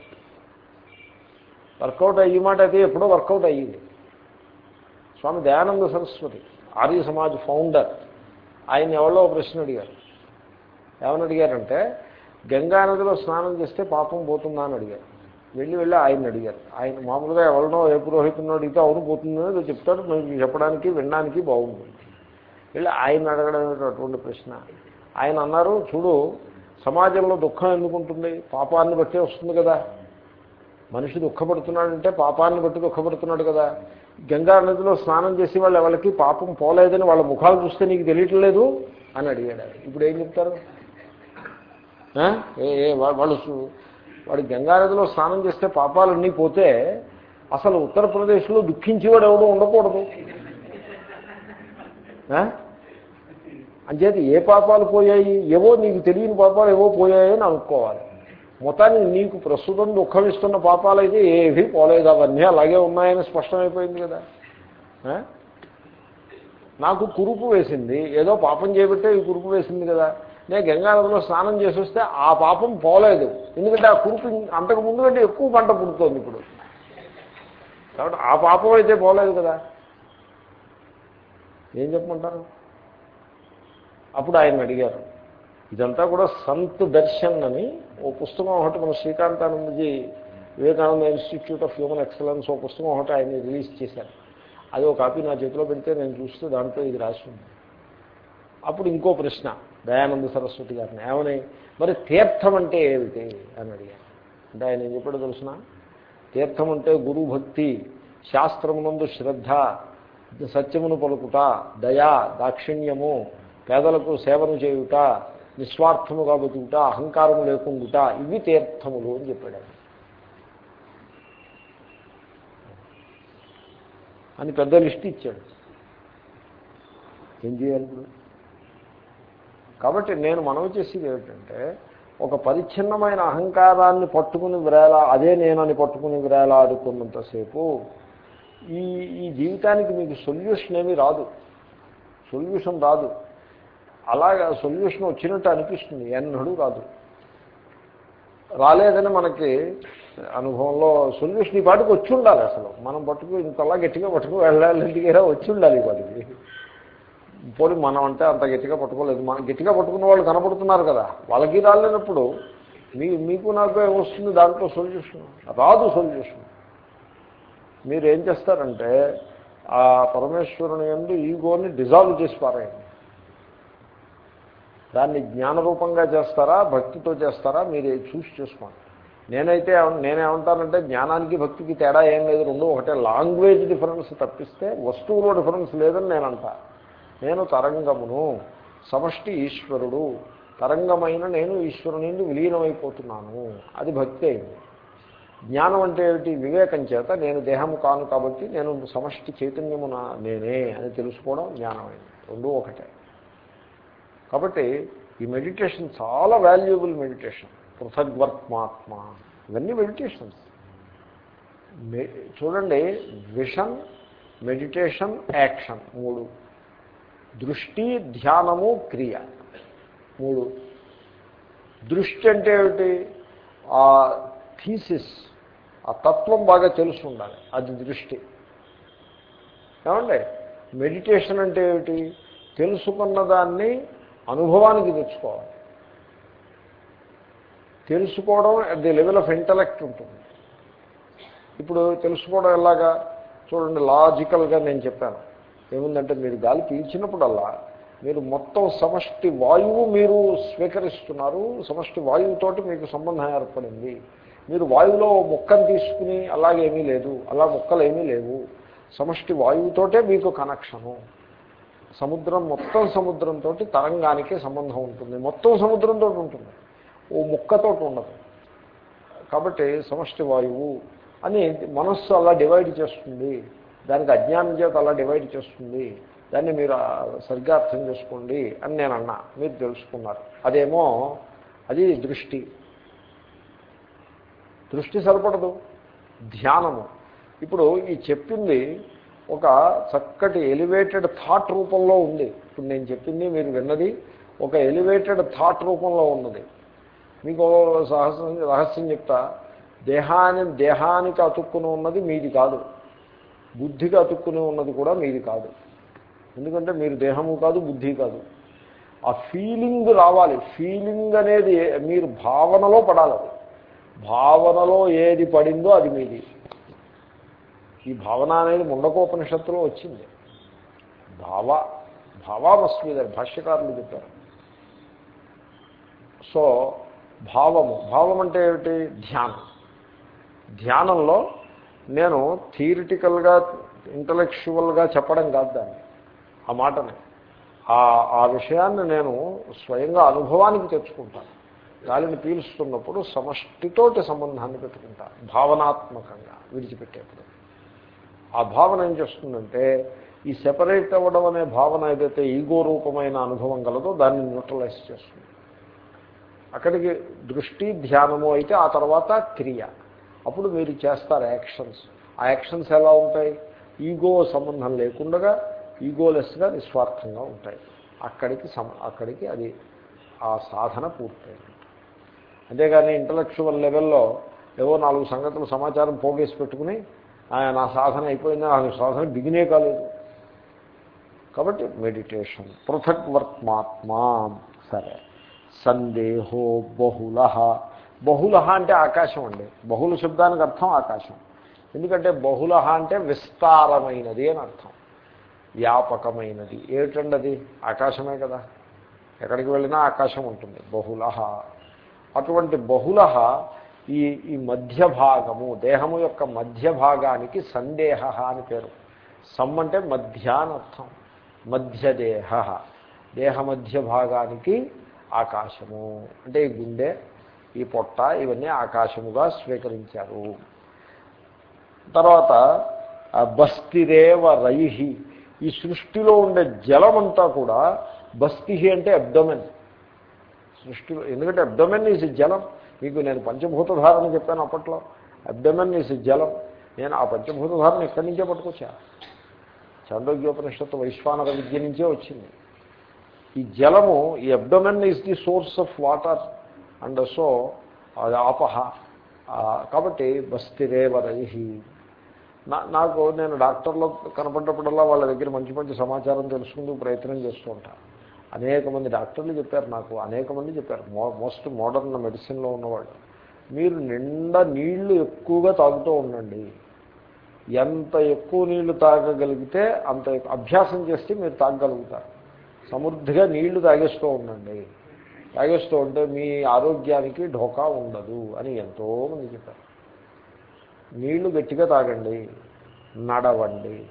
Speaker 1: వర్కౌట్ అయ్యి మాట అయితే ఎప్పుడో వర్కౌట్ అయ్యింది. స్వామి దయానంద సరస్వతి ఆర్య సమాజ్ ఫౌండర్ ఆయన ఎవరో ప్రశ్న అడిగారు. ఏమని అడిగారంటే గంగా నదిలో స్నానం చేస్తే పాపం పోతుందా అని అడిగారు. వెళ్ళి వెళ్ళి ఆయన అడిగారు. ఆయన మామూలుగా ఎవరినో ఏ పురోహితున్నో అడిగితే అవును పోతుందని చెప్తాడు. మీకు చెప్పడానికి వినడానికి బాగుంటుంది. వెళ్ళి ఆయన అడగడం అటువంటి ప్రశ్న. ఆయన అన్నారు చూడు సమాజంలో దుఃఖం ఎందుకుంటుంది? పాపాన్ని బట్టే వస్తుంది కదా. మనిషి దుఃఖపడుతున్నాడంటే పాపాన్ని బట్టి దుఃఖపడుతున్నాడు కదా. గంగా నదిలో స్నానం చేసి వాళ్ళు ఎవరికి పాపం పోలేదని వాళ్ళ ముఖాలు చూస్తే నీకు తెలియట్లేదు అని అడిగాడు ఇప్పుడు ఏం చెప్తారు? ఏ వాళ్ళు వాడు గంగా నదిలో స్నానం చేస్తే పాపాలన్నీ పోతే అసలు ఉత్తరప్రదేశ్లో దుఃఖించేవాడు ఎవడో ఉండకూడదు. అంచేది ఏ పాపాలు పోయాయి ఏవో నీకు తెలియని పాపాలు ఏవో పోయాయని అనుకోవాలి. మొత్తాన్ని నీకు ప్రస్తుతం దుఃఖం ఇస్తున్న పాపాలు అయితే ఏవి పోలేదు. అవన్నీ అలాగే ఉన్నాయని స్పష్టమైపోయింది కదా. నాకు కురుపు వేసింది. ఏదో పాపం చేయబట్టే ఈ కురుపు వేసింది కదా. నేను గంగానదిలో స్నానం చేసి వస్తే ఆ పాపం పోలేదు. ఎందుకంటే ఆ కురుపు అంతకు ముందు కంటే ఎక్కువ పంట పుడుతోంది ఇప్పుడు. కాబట్టి ఆ పాపం అయితే పోలేదు కదా. ఏం చెప్పమంటారు? అప్పుడు ఆయన అడిగారు ఇదంతా కూడా సంత్ దర్శన్ అని ఓ పుస్తకం ఒకటి మన Srikanthanandaji Vivekananda institute of human excellence ఓ పుస్తకం ఒకటి ఆయన రిలీజ్ చేశారు. అది ఒక కాపీ నా చేతిలో పెడితే నేను చూస్తే దాంట్లో ఇది రాసి ఉంది. అప్పుడు ఇంకో ప్రశ్న దయానంద సరస్వతి గారిని ఏమని? మరి తీర్థం అంటే ఏమిటి? అని అడిగాను అంటే ఆయన ఏం చెప్పాడు తెలుసిన? తీర్థం అంటే గురు భక్తి శాస్త్రమునందు శ్రద్ధ సత్యమును పలుకుట దయా దాక్షిణ్యము పేదలకు సేవను చేయుట నిస్వార్థముగా బతుకుట అహంకారము లేకుండుట ఇవి తీర్థములు అని చెప్పాడు. అని పెద్ద లిస్ట్ ఇచ్చాడు. ఏం చేయాలి ఇప్పుడు? కాబట్టి నేను మనవి చేసేది ఏమిటంటే ఒక పరిచ్ఛిన్నమైన అహంకారాన్ని పట్టుకుని విరేలా అదే నేనని పట్టుకుని విరేలాడుకున్నంతసేపు ఈ ఈ జీవితానికి మీకు సొల్యూషన్ ఏమీ రాదు. సొల్యూషన్ రాదు. అలాగా సొల్యూషన్ వచ్చినట్టు అనిపిస్తుంది. ఎన్నడూ రాదు. రాలేదని మనకి అనుభవంలో సొల్యూషన్ ఈ పాటికి వచ్చి ఉండాలి అసలు. మనం పట్టుకు ఇంతలా గట్టిగా పట్టుకు వెళ్ళాలంటే వచ్చి ఉండాలి వాటికి పోనీ మనం అంటే అంత గట్టిగా పట్టుకోలేదు. మనం గట్టిగా పట్టుకున్న వాళ్ళు కనపడుతున్నారు కదా. వాళ్ళకి రాలేనప్పుడు మీ మీకు నాకు ఏమొస్తుంది దాంట్లో సొల్యూషన్? రాదు సొల్యూషన్. మీరు ఏం చేస్తారంటే ఆ పరమేశ్వరుని ఎందు ఈగోని డిజాల్వ్ చేసి పారాయండి. దాన్ని జ్ఞానరూపంగా చేస్తారా భక్తితో చేస్తారా మీరు చూసి చేసుకోండి. నేనైతే నేనేమంటానంటే జ్ఞానానికి భక్తికి తేడా ఏం లేదు రెండు ఒకటే. లాంగ్వేజ్ డిఫరెన్స్ తప్పిస్తే వస్తువులో డిఫరెన్స్ లేదని నేను నేను తరంగమును సమష్టి ఈశ్వరుడు. తరంగమైన నేను ఈశ్వరుని నుండి విలీనమైపోతున్నాను. అది భక్తి అయింది. జ్ఞానం అంటే ఏమిటి? వివేకం చేత నేను దేహము కాను కాబట్టి నేను సమష్టి చైతన్యమున నేనే అని తెలుసుకోవడం జ్ఞానమైంది. రెండు ఒకటే. కాబట్టి ఈ మెడిటేషన్ చాలా వాల్యుయబుల్ మెడిటేషన్ పృథగ్వర్త్మాత్మ. ఇవన్నీ మెడిటేషన్స్ చూడండి విషన్ మెడిటేషన్ యాక్షన్ మూడు. దృష్టి ధ్యానము క్రియ. మూడు. దృష్టి అంటే ఏమిటి? ఆ థీసిస్ ఆ తత్వం బాగా తెలుసు ఉండాలి. అది దృష్టి. ఏమండి? మెడిటేషన్ అంటే ఏమిటి? తెలుసుకున్న దాన్ని అనుభవానికి తెచ్చుకోవాలి. తెలుసుకోవడం at the level of intellect ఉంటుంది. ఇప్పుడు తెలుసుకోవడం ఎలాగా? చూడండి లాజికల్గా నేను చెప్పాను. ఏముందంటే మీరు గాలి పీల్చినప్పుడల్లా మీరు మొత్తం సమష్టి వాయువు మీరు స్వీకరిస్తున్నారు. సమష్టి వాయువుతోటి మీకు సంబంధం ఏర్పడింది. మీరు వాయువులో మొక్కను ముక్కను తీసుకుని అలాగేమీ లేదు. అలా ముక్కలు ఏమీ లేవు. సమష్టి వాయువుతోటే మీకు కనెక్షను. సముద్రం మొత్తం సముద్రంతో తరంగానికి సంబంధం ఉంటుంది. మొత్తం సముద్రంతో ఉంటుంది. ఓ ముక్కతో ఉండదు. కాబట్టి సమష్టి వాయువు అని మనస్సు అలా డివైడ్ చేస్తుంది. దానికి అజ్ఞానం చేత అలా డివైడ్ చేస్తుంది. దాన్ని మీరు సరిగ్గా అర్థం చేసుకోండి అని నేను అన్నా. మీరు తెలుసుకున్నారు. అదేమో అది దృష్టి. దృష్టి సరిపడదు. ధ్యానము. ఇప్పుడు ఈ చెప్పింది ఒక చక్కటి ఎలివేటెడ్ థాట్ రూపంలో ఉంది. ఇప్పుడు నేను చెప్పింది మీరు విన్నది ఒక ఎలివేటెడ్ థాట్ రూపంలో ఉన్నది. మీకు ఓ రహస్యం రహస్యం చెప్తా. దేహాన్ని దేహానికి అతుక్కుని ఉన్నది మీది కాదు. బుద్ధికి అతుక్కుని ఉన్నది కూడా మీది కాదు. ఎందుకంటే మీరు దేహము కాదు బుద్ధి కాదు. ఆ ఫీలింగ్ రావాలి. ఫీలింగ్ అనేది మీరు భావనలో పడాలి. అది. భావనలో ఏది పడిందో అది మీది. ఈ భావన అనేది ముండకోపనిషత్తులో వచ్చింది. భావ భావామస్మిదర్ భాష్యకారులు చెప్పారు. సో భావము భావం అంటే ఏమిటి? ధ్యానం. ధ్యానంలో నేను థియరిటికల్గా ఇంటలెక్చువల్గా చెప్పడం కాదు దాన్ని ఆ మాటని. ఆ విషయాన్ని నేను స్వయంగా అనుభవానికి తెచ్చుకుంటాను. గాలిని పీలుస్తున్నప్పుడు సమష్టితోటి సంబంధాన్ని పెట్టుకుంటాను భావనాత్మకంగా విడిచిపెట్టేప్పుడు. ఆ భావన ఏం చేస్తుందంటే ఈ సెపరేట్ అవ్వడం అనే భావన ఏదైతే ఈగో రూపమైన అనుభవం కలదో దాన్ని న్యూట్రలైజ్ చేస్తుంది. అక్కడికి దృష్టి ధ్యానము అయితే ఆ తర్వాత క్రియ. అప్పుడు మీరు చేస్తారు యాక్షన్స్ ఆ యాక్షన్స్ ఎలా ఉంటాయి? ఈగో సంబంధం లేకుండా ఈగోలెస్గా నిస్వార్థంగా ఉంటాయి. అక్కడికి సమ అక్కడికి అది ఆ సాధన పూర్తయింది. అంతేగాని ఇంటలెక్చువల్ లెవెల్లో ఏవో నాలుగు సంగతులు సమాచారం పోగేసి పెట్టుకుని నా సాధన అయిపోయిందా? నాకు సాధన బిగినే కాలేదు. కాబట్టి మెడిటేషన్ పృథక్ వర్త్మాత్మా సరే. సందేహో బహుళ. బహుళ అంటే ఆకాశం అండి. బహుళ శబ్దానికి అర్థం ఆకాశం. ఎందుకంటే బహుళ అంటే విస్తారమైనది అని అర్థం. వ్యాపకమైనది. ఏమిటండి అది ఆకాశమే కదా. ఎక్కడికి వెళ్ళినా ఆకాశం ఉంటుంది. బహుళ. అటువంటి బహుళ ఈ ఈ మధ్య భాగము దేహము యొక్క మధ్య భాగానికి సందేహ అని పేరు. సమ్ అంటే మధ్య అర్థం మధ్యదేహ. దేహ మధ్య భాగానికి ఆకాశము. అంటే ఈ గుండె ఈ పొట్ట ఇవన్నీ ఆకాశముగా స్వీకరించారు. తర్వాత బస్తిరేవ రైహి ఈ సృష్టిలో ఉండే జలమంతా కూడా బస్తి అంటే అబ్డమెన్. సృష్టిలో ఎందుకంటే అబ్డమెన్ ఈజ్ జలం. మీకు నేను పంచభూత ధారణ చెప్పాను అప్పట్లో. అబ్డమెన్ ఈజ్ జలం. నేను ఆ పంచభూత ధారణ ఎక్కడి నుంచే పట్టుకొచ్చా? చాండోగ్యోపనిషత్తు వైశ్వానర విద్య నుంచే వచ్చింది. ఈ జలము ఈ abdomen is the source of water and so అది ఆపహ. కాబట్టి బస్తిరేవరై నా నాకు నేను డాక్టర్లో కనపడ్డప్పుడల్లా వాళ్ళ దగ్గర మంచి మంచి సమాచారం తెలుసుకుంటూ ప్రయత్నం చేస్తూ ఉంటాను అనేక మంది డాక్టర్లు చెప్పారు నాకు అనేక మంది చెప్పారు. మోస్ట్ మోడర్న్ మెడిసిన్లో ఉన్నవాళ్ళు. మీరు నిండా నీళ్ళు ఎక్కువగా తాగుతూ ఉండండి. ఎంత ఎక్కువ నీళ్ళు తాగగలిగితే అంత అభ్యాసం చేస్తే మీరు తాగగలుగుతారు. సమృద్ధిగా నీళ్ళు తాగేస్తూ ఉండండి. తాగేస్తూ ఉంటే మీ ఆరోగ్యానికి ఢోకా ఉండదు అని ఎంతోమంది చెప్పారు. నీళ్ళు గట్టిగా తాగండి. నడవండి.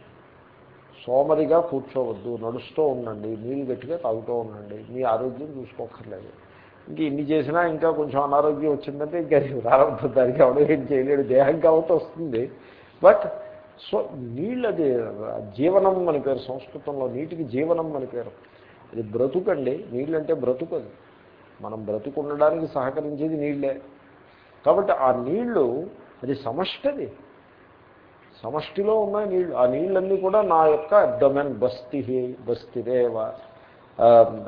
Speaker 1: సోమరిగా కూర్చోవద్దు నడుస్తూ ఉండండి నీళ్ళు గట్టిగా తాగుతూ ఉండండి మీ ఆరోగ్యం చూసుకోకర్లేదు ఇంక ఇన్ని చేసినా ఇంకా కొంచెం అనారోగ్యం వచ్చిందంటే ఇంకా ప్రారంభం దానికి ఎవడో ఏం చేయలేడు దేహం కాబట్టి వస్తుంది. బట్ సో నీళ్ళు అది జీవనం అని పేరు సంస్కృతంలో నీటికి జీవనం అని పేరు. అది బ్రతుకండి. నీళ్ళంటే బ్రతుకది మనం బ్రతుకుండడానికి సహకరించేది నీళ్ళే. కాబట్టి ఆ నీళ్ళు అది సమష్టది. సమష్టిలో ఉన్నాయి నీళ్ళు ఆ నీళ్ళన్నీ కూడా నా యొక్క అబ్డమెన్ బస్తి బస్తిరేవ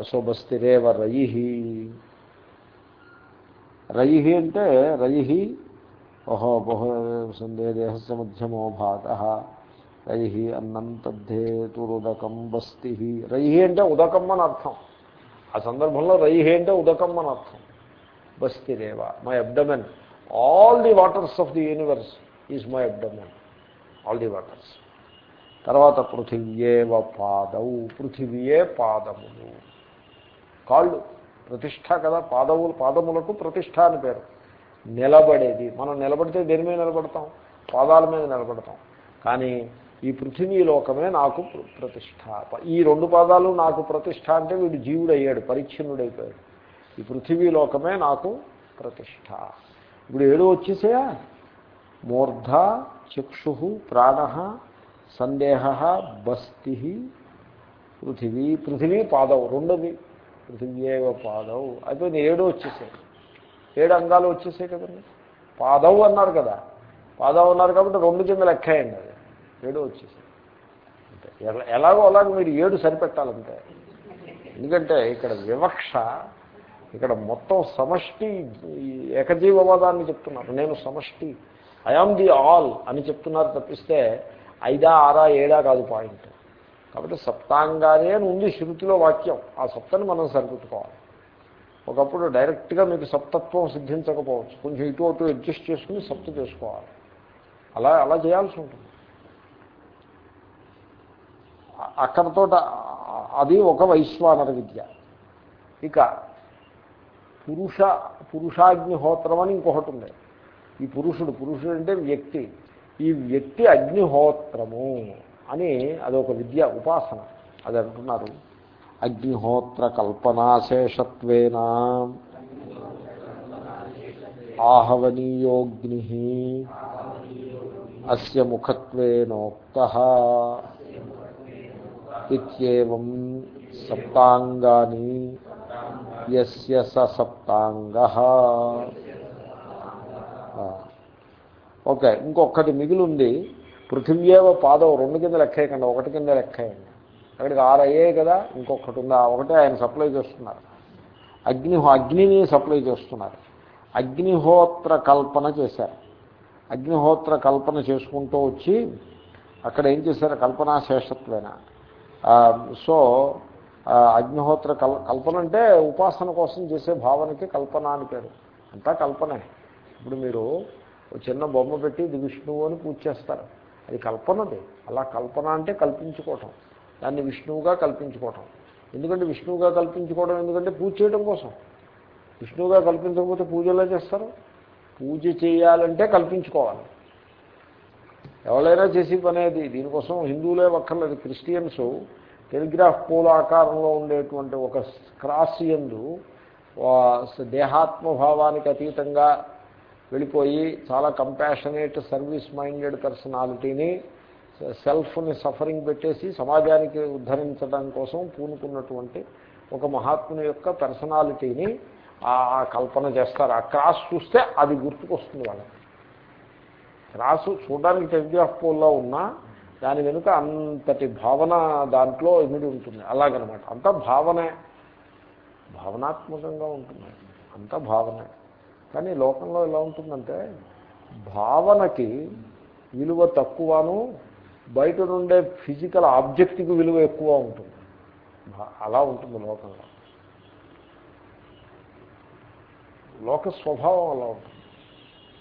Speaker 1: సో బస్తిరేవ రయి రయి అంటే రయి ఓహో బహు సందేహ దేహస్య మధ్యమో భాగ. రయి అన్నం తద్ధేతురుదకం బస్తి రయి అంటే ఉదకం అని అర్థం. ఆ సందర్భంలో రయి అంటే ఉదకం అని అర్థం. బస్తిరేవ my abdomen. All the waters of the universe is my abdomen. All the waters. తర్వాత పృథివ్యేవ పాదవు పృథివీయే పాదములు. కాళ్ళు ప్రతిష్ట కదా పాదవులు పాదములకు ప్రతిష్ట అని పేరు. నిలబడేది. మనం నిలబడితే దేని మీద నిలబడతాం? పాదాల మీద నిలబడతాం. కానీ ఈ పృథివీ లోకమే నాకు ప్రతిష్ట ఈ రెండు పాదాలు నాకు ప్రతిష్ట అంటే వీడు జీవుడు అయ్యాడు పరిచ్ఛిన్నుడైపోయాడు. ఈ పృథివీ లోకమే నాకు ప్రతిష్ట ఇప్పుడు ఏడు వచ్చేసాయా? మూర్ధ చక్షు ప్రాణ సందేహ బస్తి పృథివీ పృథివీ పాదవు రెండోది పృథివ్యేవ పాదవు. అయిపోయింది ఏడు వచ్చేసాయి. ఏడు అంగాలు వచ్చేసాయి కదండి. పాదవు అన్నారు కదా. పాదవు అన్నారు కాబట్టి రెండు కింద లెక్క అయింది అది. ఏడు వచ్చేసాయి. అంటే ఎలాగో అలాగో మీరు ఏడు సరిపెట్టాలంటే ఎందుకంటే ఇక్కడ వివక్ష ఇక్కడ మొత్తం సమష్టి ఏకజీవవాదాన్ని చెప్తున్నారు నేను సమష్టి. ఐఆమ్ ది ఆల్ అని చెప్తున్నారు తప్పిస్తే ఐదా ఆరా ఏడా కాదు పాయింట్. కాబట్టి సప్తాంగానే అని ఉంది శృతిలో వాక్యం. ఆ సప్తని మనం సరిపెట్టుకోవాలి ఒకప్పుడు డైరెక్ట్గా మీకు సప్తత్వం సిద్ధించకపోవచ్చు. కొంచెం ఇటు అటు అడ్జస్ట్ చేసుకుని సప్త చేసుకోవాలి. అలా అలా చేయాల్సి ఉంటుంది. అక్కడతో అది ఒక వైశ్వానర విద్య. ఇక పురుష పురుషాగ్నిహోత్రం అని ఇంకొకటి ఉంది. ఈ పురుషుడు పురుషుడు అంటే వ్యక్తి. ఈ వ్యక్తి అగ్నిహోత్రము అని అదొక విద్య ఉపాసన. అది అంటున్నారు అగ్నిహోత్ర కల్పనాశేషత్వేన ఆహవనీయోగ్ని అస్య ముఖత్వేనోక్త ఇత్యేవం సప్తాంగాని యస్య స సప్తాంగ ఓకే ఇంకొకటి మిగిలింది. పృథివ్యేవ పాదం రెండు కింద లెక్కేయకండి ఒకటి కింద లెక్కేయండి. అక్కడికి ఆరు అయ్యాయి కదా ఇంకొకటి ఉంది. ఆ ఒకటే ఆయన సప్లై చేస్తున్నారు. అగ్ని అగ్నిని సప్లై చేస్తున్నారు. అగ్నిహోత్ర కల్పన చేశారు. అగ్నిహోత్ర కల్పన చేసుకుంటూ వచ్చి అక్కడ ఏం చేశారు? కల్పనా శేషత్వేన? సో అగ్నిహోత్ర కల్ కల్పన అంటే ఉపాసన కోసం చేసే భావనకి కల్పన అని పేరు. అంతా కల్పనే. ఇప్పుడు మీరు చిన్న బొమ్మ పెట్టి ఇది విష్ణువు అని పూజ చేస్తారు. అది కల్పనది అలా కల్పన అంటే కల్పించుకోవటం. దాన్ని విష్ణువుగా కల్పించుకోవటం. ఎందుకంటే విష్ణువుగా కల్పించుకోవడం ఎందుకంటే పూజ చేయడం కోసం. విష్ణువుగా కల్పించకపోతే పూజ ఎలా చేస్తారు? పూజ చేయాలంటే కల్పించుకోవాలి. ఎవరైనా చేసి పనేది దీనికోసం హిందువులే ఒక్కర్లేదు క్రిస్టియన్స్ టెలిగ్రాఫ్ పూల ఆకారంలో ఉండేటువంటి ఒక క్రాస్ ఎందు దేహాత్మభావానికి అతీతంగా వెళ్ళిపోయి చాలా కంపాషనేట్ సర్వీస్ మైండెడ్ పర్సనాలిటీని సెల్ఫ్ని సఫరింగ్ పెట్టేసి సమాజానికి ఉద్ధరించడం కోసం పూనుకున్నటువంటి ఒక మహాత్ముని యొక్క పర్సనాలిటీని ఆ కల్పన చేస్తారు. ఆ క్రాస్ చూస్తే అది గుర్తుకొస్తుంది వాళ్ళకి. క్రాసు చూడడానికి టెలిగ్రాఫ్ పోల్లో ఉన్నా దాని వెనుక అంతటి భావన దాంట్లో ఇమిడి ఉంటుంది. అలాగనమాట. అంతా భావనే భావనాత్మకంగా ఉంటుంది. అంతా భావనే. కానీ లోకంలో ఎలా ఉంటుందంటే భావనకి విలువ తక్కువను బయట నుండే ఫిజికల్ ఆబ్జెక్ట్కి విలువ ఎక్కువ ఉంటుంది. అలా ఉంటుంది లోకంలో. లోక స్వభావం అలా ఉంటుంది.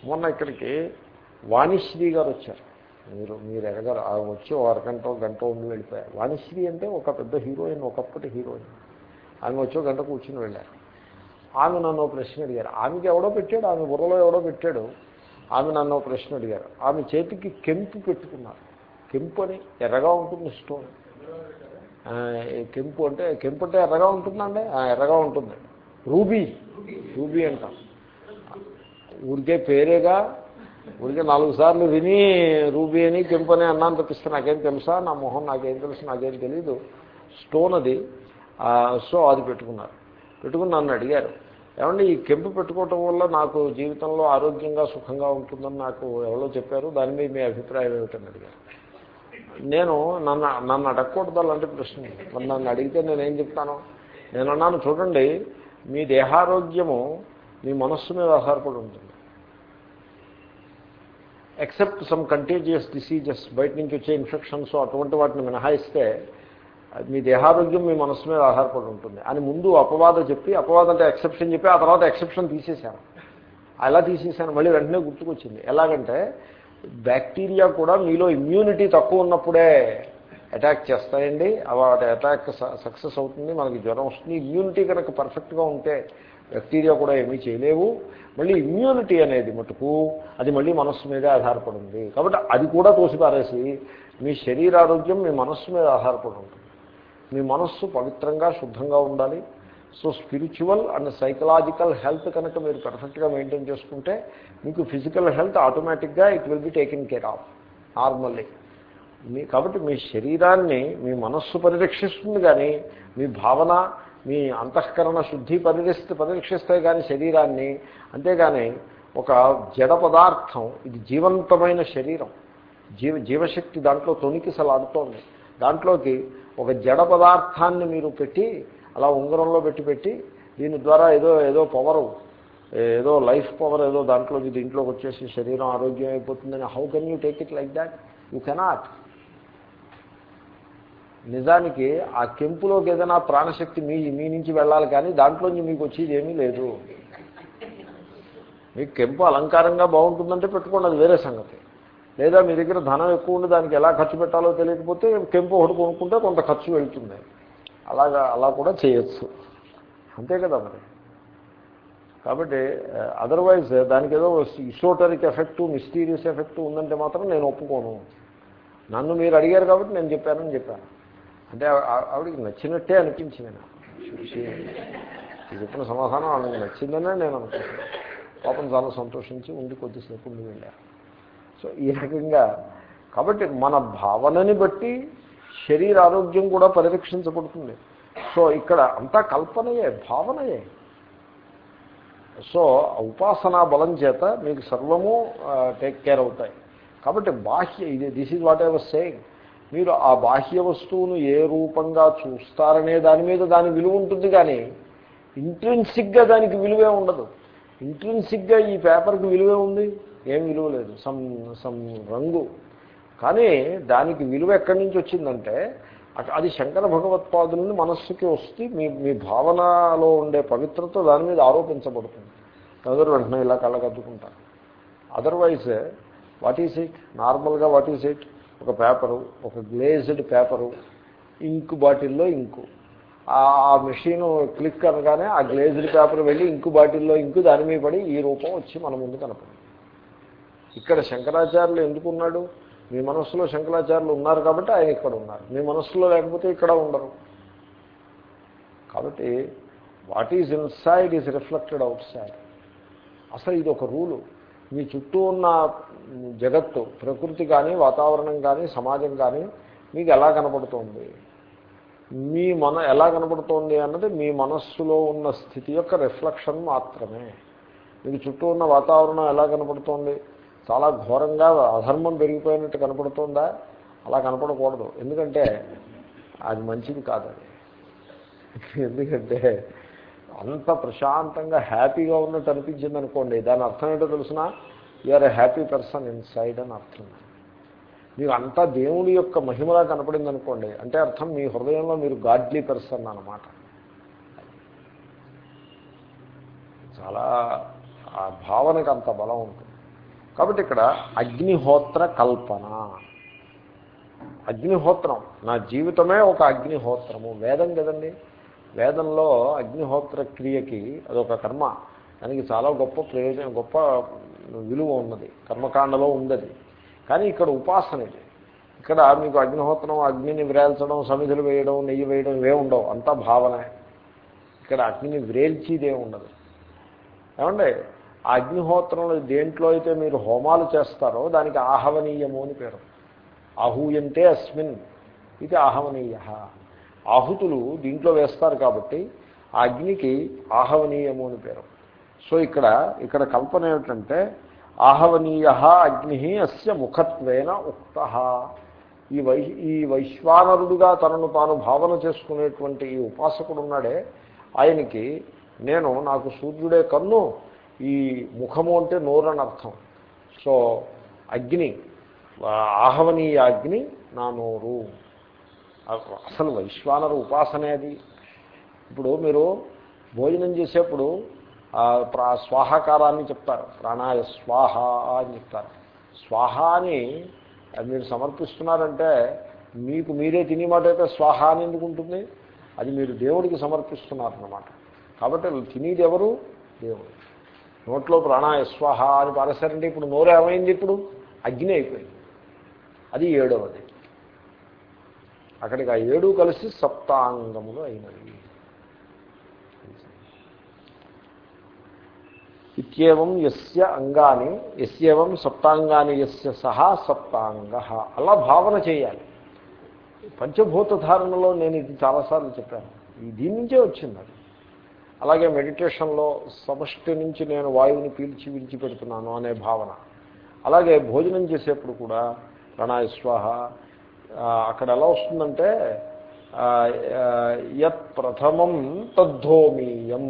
Speaker 1: మొన్న ఇక్కడికి వాణిశ్రీ గారు వచ్చారు. మీరు మీరు ఎగారు వచ్చి అరగంట గంట ఉండి వెళ్ళిపోయారు. వాణిశ్రీ అంటే ఒక పెద్ద హీరోయిన్ ఒకప్పటి హీరోయిన్. ఆమె వచ్చి గంట కూర్చుని వెళ్ళారు. ఆమె నన్ను ప్రశ్న అడిగారు. ఆమెకి ఎవడో పెట్టాడు ఆమె బుర్రలో ఎవడో పెట్టాడు. ఆమె నన్ను ప్రశ్న అడిగారు. ఆమె చేతికి కెంపు పెట్టుకున్నారు. కెంపు అని ఎర్రగా ఉంటుంది స్టోన్. కెంపు అంటే కెంపు అంటే ఎర్రగా ఉంటుందండి? ఎర్రగా ఉంటుంది. రూబీ. రూబీ అంటాం. ఊరికే పేరేగా ఊరికే నాలుగు సార్లు విని రూబీ అని కెంపు అని అన్నాను తప్పిస్తే నాకేం తెలుసా? నా మొహం నాకేం తెలుసు నాకేం తెలీదు. స్టోన్ అది. సో అది పెట్టుకున్నారు. పెట్టుకుని నన్ను అడిగారు. ఏమంటే ఈ కెంపు పెట్టుకోవటం వల్ల నాకు జీవితంలో ఆరోగ్యంగా సుఖంగా ఉంటుందని నాకు ఎవరో చెప్పారు. దాని మీద మీ అభిప్రాయం ఏమిటని అడిగారు. నేను నన్ను నన్ను అడగకూడదు అలాంటి ప్రశ్న. మరి నన్ను అడిగితే నేనేం చెప్తాను? నేను అన్నాను చూడండి మీ దేహారోగ్యము మీ మనస్సు మీద ఆధారపడి ఉంటుంది. ఎక్సెప్ట్ సమ్ కంటేజియస్ డిసీజెస్ బయట నుంచి వచ్చే ఇన్ఫెక్షన్స్ అటువంటి వాటిని మినహాయిస్తే మీ దేహారోగ్యం మీ మనస్సు మీద ఆధారపడి ఉంటుంది. అని ముందు అపవాదం చెప్పి అపవాదం అంటే ఎక్సెప్షన్ చెప్పి ఆ తర్వాత ఎక్సెప్షన్ తీసేశాను అలా తీసేశాను మళ్ళీ వెంటనే గుర్తుకొచ్చింది. ఎలాగంటే బ్యాక్టీరియా కూడా మీలో ఇమ్యూనిటీ తక్కువ ఉన్నప్పుడే అటాక్ చేస్తాయండి. వాటి అటాక్ సక్సెస్ అవుతుంది మనకి జ్వరం వస్తుంది. ఇమ్యూనిటీ కనుక పర్ఫెక్ట్గా ఉంటే బ్యాక్టీరియా కూడా ఏమీ చేయలేవు. మళ్ళీ ఇమ్యూనిటీ అనేది మటుకు అది మళ్ళీ మనస్సు మీదే ఆధారపడింది కాబట్టి అది కూడా తోసిపారేసి మీ శరీరారోగ్యం మీ మనస్సు మీద ఆధారపడి ఉంటుంది. మీ మనస్సు పవిత్రంగా శుద్ధంగా ఉండాలి. So spiritual and psychological health కనుక మీరు పర్ఫెక్ట్గా మెయింటైన్ చేసుకుంటే మీకు ఫిజికల్ హెల్త్ ఆటోమేటిక్గా it will be taken care of normally మీ కాబట్టి మీ శరీరాన్ని మీ మనస్సు పరిరక్షిస్తుంది కానీ మీ భావన మీ అంతఃకరణ శుద్ధి పరిరక్షి పరిరక్షిస్తాయి కానీ శరీరాన్ని. అంతేగాని ఒక జడ పదార్థం ఇది జీవంతమైన శరీరం. జీవ జీవశక్తి దాంట్లో తొణికిసలాడుతోంది. దాంట్లోకి ఒక జడ పదార్థాన్ని మీరు పెట్టి అలా ఉంగరంలో పెట్టి పెట్టి దీని ద్వారా ఏదో ఏదో పవరు ఏదో లైఫ్ పవర్ ఏదో దాంట్లోకి దీంట్లోకి వచ్చేసి శరీరం ఆరోగ్యం అయిపోతుందని how can you take it like that you cannot నిజానికి ఆ కెంపులోకి ఏదైనా ప్రాణశక్తి మీ మీ నుంచి వెళ్ళాలి కానీ దాంట్లోంచి మీకు వచ్చేది ఏమీ లేదు. మీకు కెంపు అలంకారంగా బాగుంటుందంటే పెట్టుకోండి అది వేరే సంగతి. లేదా మీ దగ్గర ధనం ఎక్కువ ఉండి దానికి ఎలా ఖర్చు పెట్టాలో తెలియకపోతే కెంపు ఒకటి కొనుక్కుంటే కొంత ఖర్చు వెళ్తుంది. అలాగా అలా కూడా చేయొచ్చు. అంతే కదా మరి. కాబట్టి అదర్వైజ్ దానికి ఏదో ఇసోటరిక్ ఎఫెక్టు మిస్టీరియస్ ఎఫెక్టు ఉందంటే మాత్రం నేను ఒప్పుకోను. నన్ను మీరు అడిగారు కాబట్టి నేను చెప్పానని చెప్పాను. అంటే ఆవిడకి నచ్చినట్టే అనిపించింది నాకు. చెప్పిన సమాధానం ఆవిడకి నచ్చిందనే నేను అనుకుంటున్నాను. పాపం చాలా సంతోషించి ఉండి కొద్దిసేపు ఉండి వెళ్ళాను సో ఈ రకంగా కాబట్టి మన భావనని బట్టి శరీర ఆరోగ్యం కూడా పరిరక్షించబడుతుంది. సో ఇక్కడ అంతా కల్పనయే భావనయే. సో ఉపాసనా బలం చేత మీకు సర్వము టేక్ కేర్ అవుతాయి. కాబట్టి బాహ్య ఇది this is what I was saying మీరు ఆ బాహ్య వస్తువును ఏ రూపంగా చూస్తారనే దాని మీద దాని విలువ ఉంటుంది కానీ ఇంట్రెన్సిక్గా దానికి విలువే ఉండదు. ఇంట్రెన్సిక్గా ఈ పేపర్కి విలువే ఉంది. ఏం విలువ లేదు. సమ్ సమ్ రంగు. కానీ దానికి విలువ ఎక్కడి నుంచి వచ్చిందంటే అది శంకర భగవత్పాదులని మనస్సుకి వస్తే మీ మీ భావనలో ఉండే పవిత్రత దాని మీద ఆరోపించబడుతుంది. అందరూ వెంటనే ఇలా కళ్ళకద్దుకుంటారు అదర్వైజ్ వాట్ ఈస్ ఇట్ నార్మల్గా వాట్ ఈస్ ఇట్ ఒక పేపరు ఒక గ్లేజ్డ్ పేపరు ఇంకు బాటిల్లో ఇంకు ఆ మెషిన్ క్లిక్ అనగానే ఆ గ్లేజ్డ్ పేపర్ వెళ్ళి ఇంకు బాటిల్లో ఇంకు దాని మీద పడి ఈ రూపం వచ్చి మన ముందు కనపడింది ఇక్కడ శంకరాచార్యులు ఎందుకున్నాడు? మీ మనస్సులో శంకరాచార్యులు ఉన్నారు కాబట్టి ఆయన ఇక్కడ ఉన్నారు. మీ మనస్సులో లేకపోతే ఇక్కడ ఉండరు. కాబట్టి what is inside is reflected outside అసలు ఇది ఒక రూలు. మీ చుట్టూ ఉన్న జగత్తు ప్రకృతి కానీ వాతావరణం కానీ సమాజం కానీ మీకు ఎలా కనపడుతోంది? మీ మన ఎలా కనపడుతోంది అన్నది మీ మనస్సులో ఉన్న స్థితి యొక్క రిఫ్లెక్షన్ మాత్రమే. మీకు చుట్టూ ఉన్న వాతావరణం ఎలా కనపడుతోంది? చాలా ఘోరంగా అధర్మం పెరిగిపోయినట్టు కనపడుతుందా? అలా కనపడకూడదు. ఎందుకంటే అది మంచిది కాదు అది. ఎందుకంటే అంత ప్రశాంతంగా హ్యాపీగా ఉన్నట్టు అనిపించింది అనుకోండి దాని అర్థం ఏంటో తెలిసిన? You are a happy person inside అని అర్థం మీకు అంతా దేవుడి యొక్క మహిమలా కనపడింది అనుకోండి అంటే అర్థం మీ హృదయంలో మీరు గాడ్లీ పర్సన్ అన్నమాట. చాలా ఆ భావనకు అంత బలం ఉంటుంది. కాబట్టి ఇక్కడ అగ్నిహోత్ర కల్పన. అగ్నిహోత్రం. నా జీవితమే ఒక అగ్నిహోత్రము. వేదం కదండి? వేదంలో అగ్నిహోత్ర క్రియకి అదొక కర్మ. దానికి చాలా గొప్ప ప్రయోజనం గొప్ప విలువ ఉన్నది. కర్మకాండలో ఉన్నది కానీ ఇక్కడ ఉపాసన ఇది. ఇక్కడ మీకు అగ్నిహోత్రం అగ్నిని వ్రేల్చడం సమిధులు వేయడం నెయ్యి వేయడం ఇవే ఉండవు. అంతా భావనే. ఇక్కడ అగ్నిని వ్రేల్చిదే ఉండదు. ఏమండి? ఆ అగ్నిహోత్రంలో దేంట్లో అయితే మీరు హోమాలు చేస్తారో దానికి ఆహవనీయము అని పేరు. ఆహూయంతే అస్మిన్. ఇది ఆహవనీయ. ఆహుతులు దీంట్లో వేస్తారు కాబట్టి ఆ అగ్నికి ఆహవనీయము అని పేరు. సో ఇక్కడ ఇక్కడ కల్పన ఏమిటంటే ఆహవనీయ అగ్ని అస్య ముఖత్వేన ఉక్త. ఈ వై ఈ వైశ్వానరుడుగా తనను తాను భావన చేసుకునేటువంటి ఈ ఉపాసకుడు ఉన్నాడే ఆయనకి నేను నాకు సూర్యుడే కన్ను ఈ ముఖము అంటే నోరు అని అర్థం. సో అగ్ని ఆహవనీయ అగ్ని నా నోరు. అసలు వైశ్వానరు ఉపాసనే అది. ఇప్పుడు మీరు భోజనం చేసేప్పుడు ప్రా స్వాహాకారాన్ని చెప్తారు. ప్రాణాయ స్వాహ అని చెప్తారు. స్వాహ అని అది మీరు సమర్పిస్తున్నారంటే మీకు మీరే తినే మాట అయితే స్వాహ అని ఎందుకు ఉంటుంది? అది మీరు దేవుడికి సమర్పిస్తున్నారన్నమాట. కాబట్టి తినేది ఎవరు? దేవుడు. నోట్లో ప్రాణాయస్వాహ అని పారేశారంటే ఇప్పుడు నోరు ఏమైంది ఇప్పుడు? అగ్ని అయిపోయింది. అది ఏడవది. అక్కడికి ఆ ఏడు కలిసి సప్తాంగములు అయినవి. ఇత్యేవం యస్య అంగాని ఎస్యేవం సప్తాంగాని యస్య సహా సప్తాంగ. అలా భావన చేయాలి. పంచభూత ధారణలో నేను ఇది చాలాసార్లు చెప్పాను. ఈ దీని నుంచే వచ్చింది అది. అలాగే మెడిటేషన్లో సమష్టి నుంచి నేను వాయువుని పీల్చి విడిచిపెడుతున్నాను అనే భావన. అలాగే భోజనం చేసేప్పుడు కూడా ప్రణాయ స్వాహ అక్కడ ఎలా వస్తుందంటే యత్ ప్రథమం తద్ధోమీయం.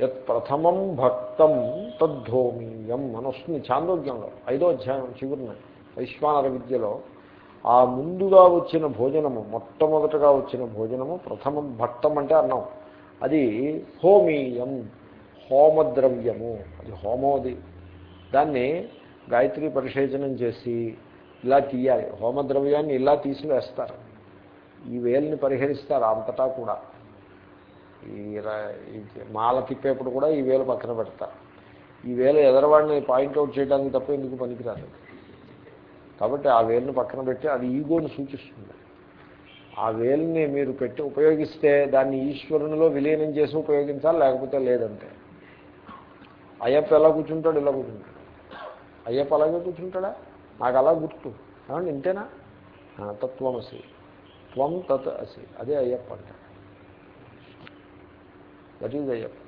Speaker 1: యత్ ప్రథమం భక్తం తద్ధోమీయం అని వస్తుంది చాందోగ్యంలో ఐదో అధ్యాయం చివరిన వైశ్వానర విద్యలో. ఆ ముందుగా వచ్చిన భోజనము మొట్టమొదటగా వచ్చిన భోజనము ప్రథమం భక్తం అంటే అన్నం. అది హోమీయం హోమద్రవ్యము. అది హోమోది దాన్ని గాయత్రి పరిశేచనం చేసి ఇలా తీయాలి. హోమద్రవ్యాన్ని ఇలా తీసివేస్తారు. ఈ వేలని పరిహరిస్తారు అంతటా కూడా. ఈ మాల తిప్పేప్పుడు కూడా ఈ వేలు పక్కన పెడతారు. ఈ వేలు ఎదరవాడిని పాయింట్అవుట్ చేయడానికి తప్ప ఎందుకు పనికిరాదు? కాబట్టి ఆ వేలుని పక్కన పెట్టి అది ఈగోని సూచిస్తుంది. ఆ వేలుని మీరు పెట్టి ఉపయోగిస్తే దాన్ని ఈశ్వరునిలో విలీనం చేసి ఉపయోగించాలి? లేకపోతే లేదంటే? అయ్యప్ప ఎలా కూర్చుంటాడు? ఇలా కూర్చుంటాడు. అయ్యప్ప అలాగే కూర్చుంటాడా? నాకు అలా గుర్తు. ఏమండి ఇంతేనా? తత్వం తత్వమసి త్వం తత్ అసి. అదే అయ్యప్ప అంటాడు. That is Ayyappa.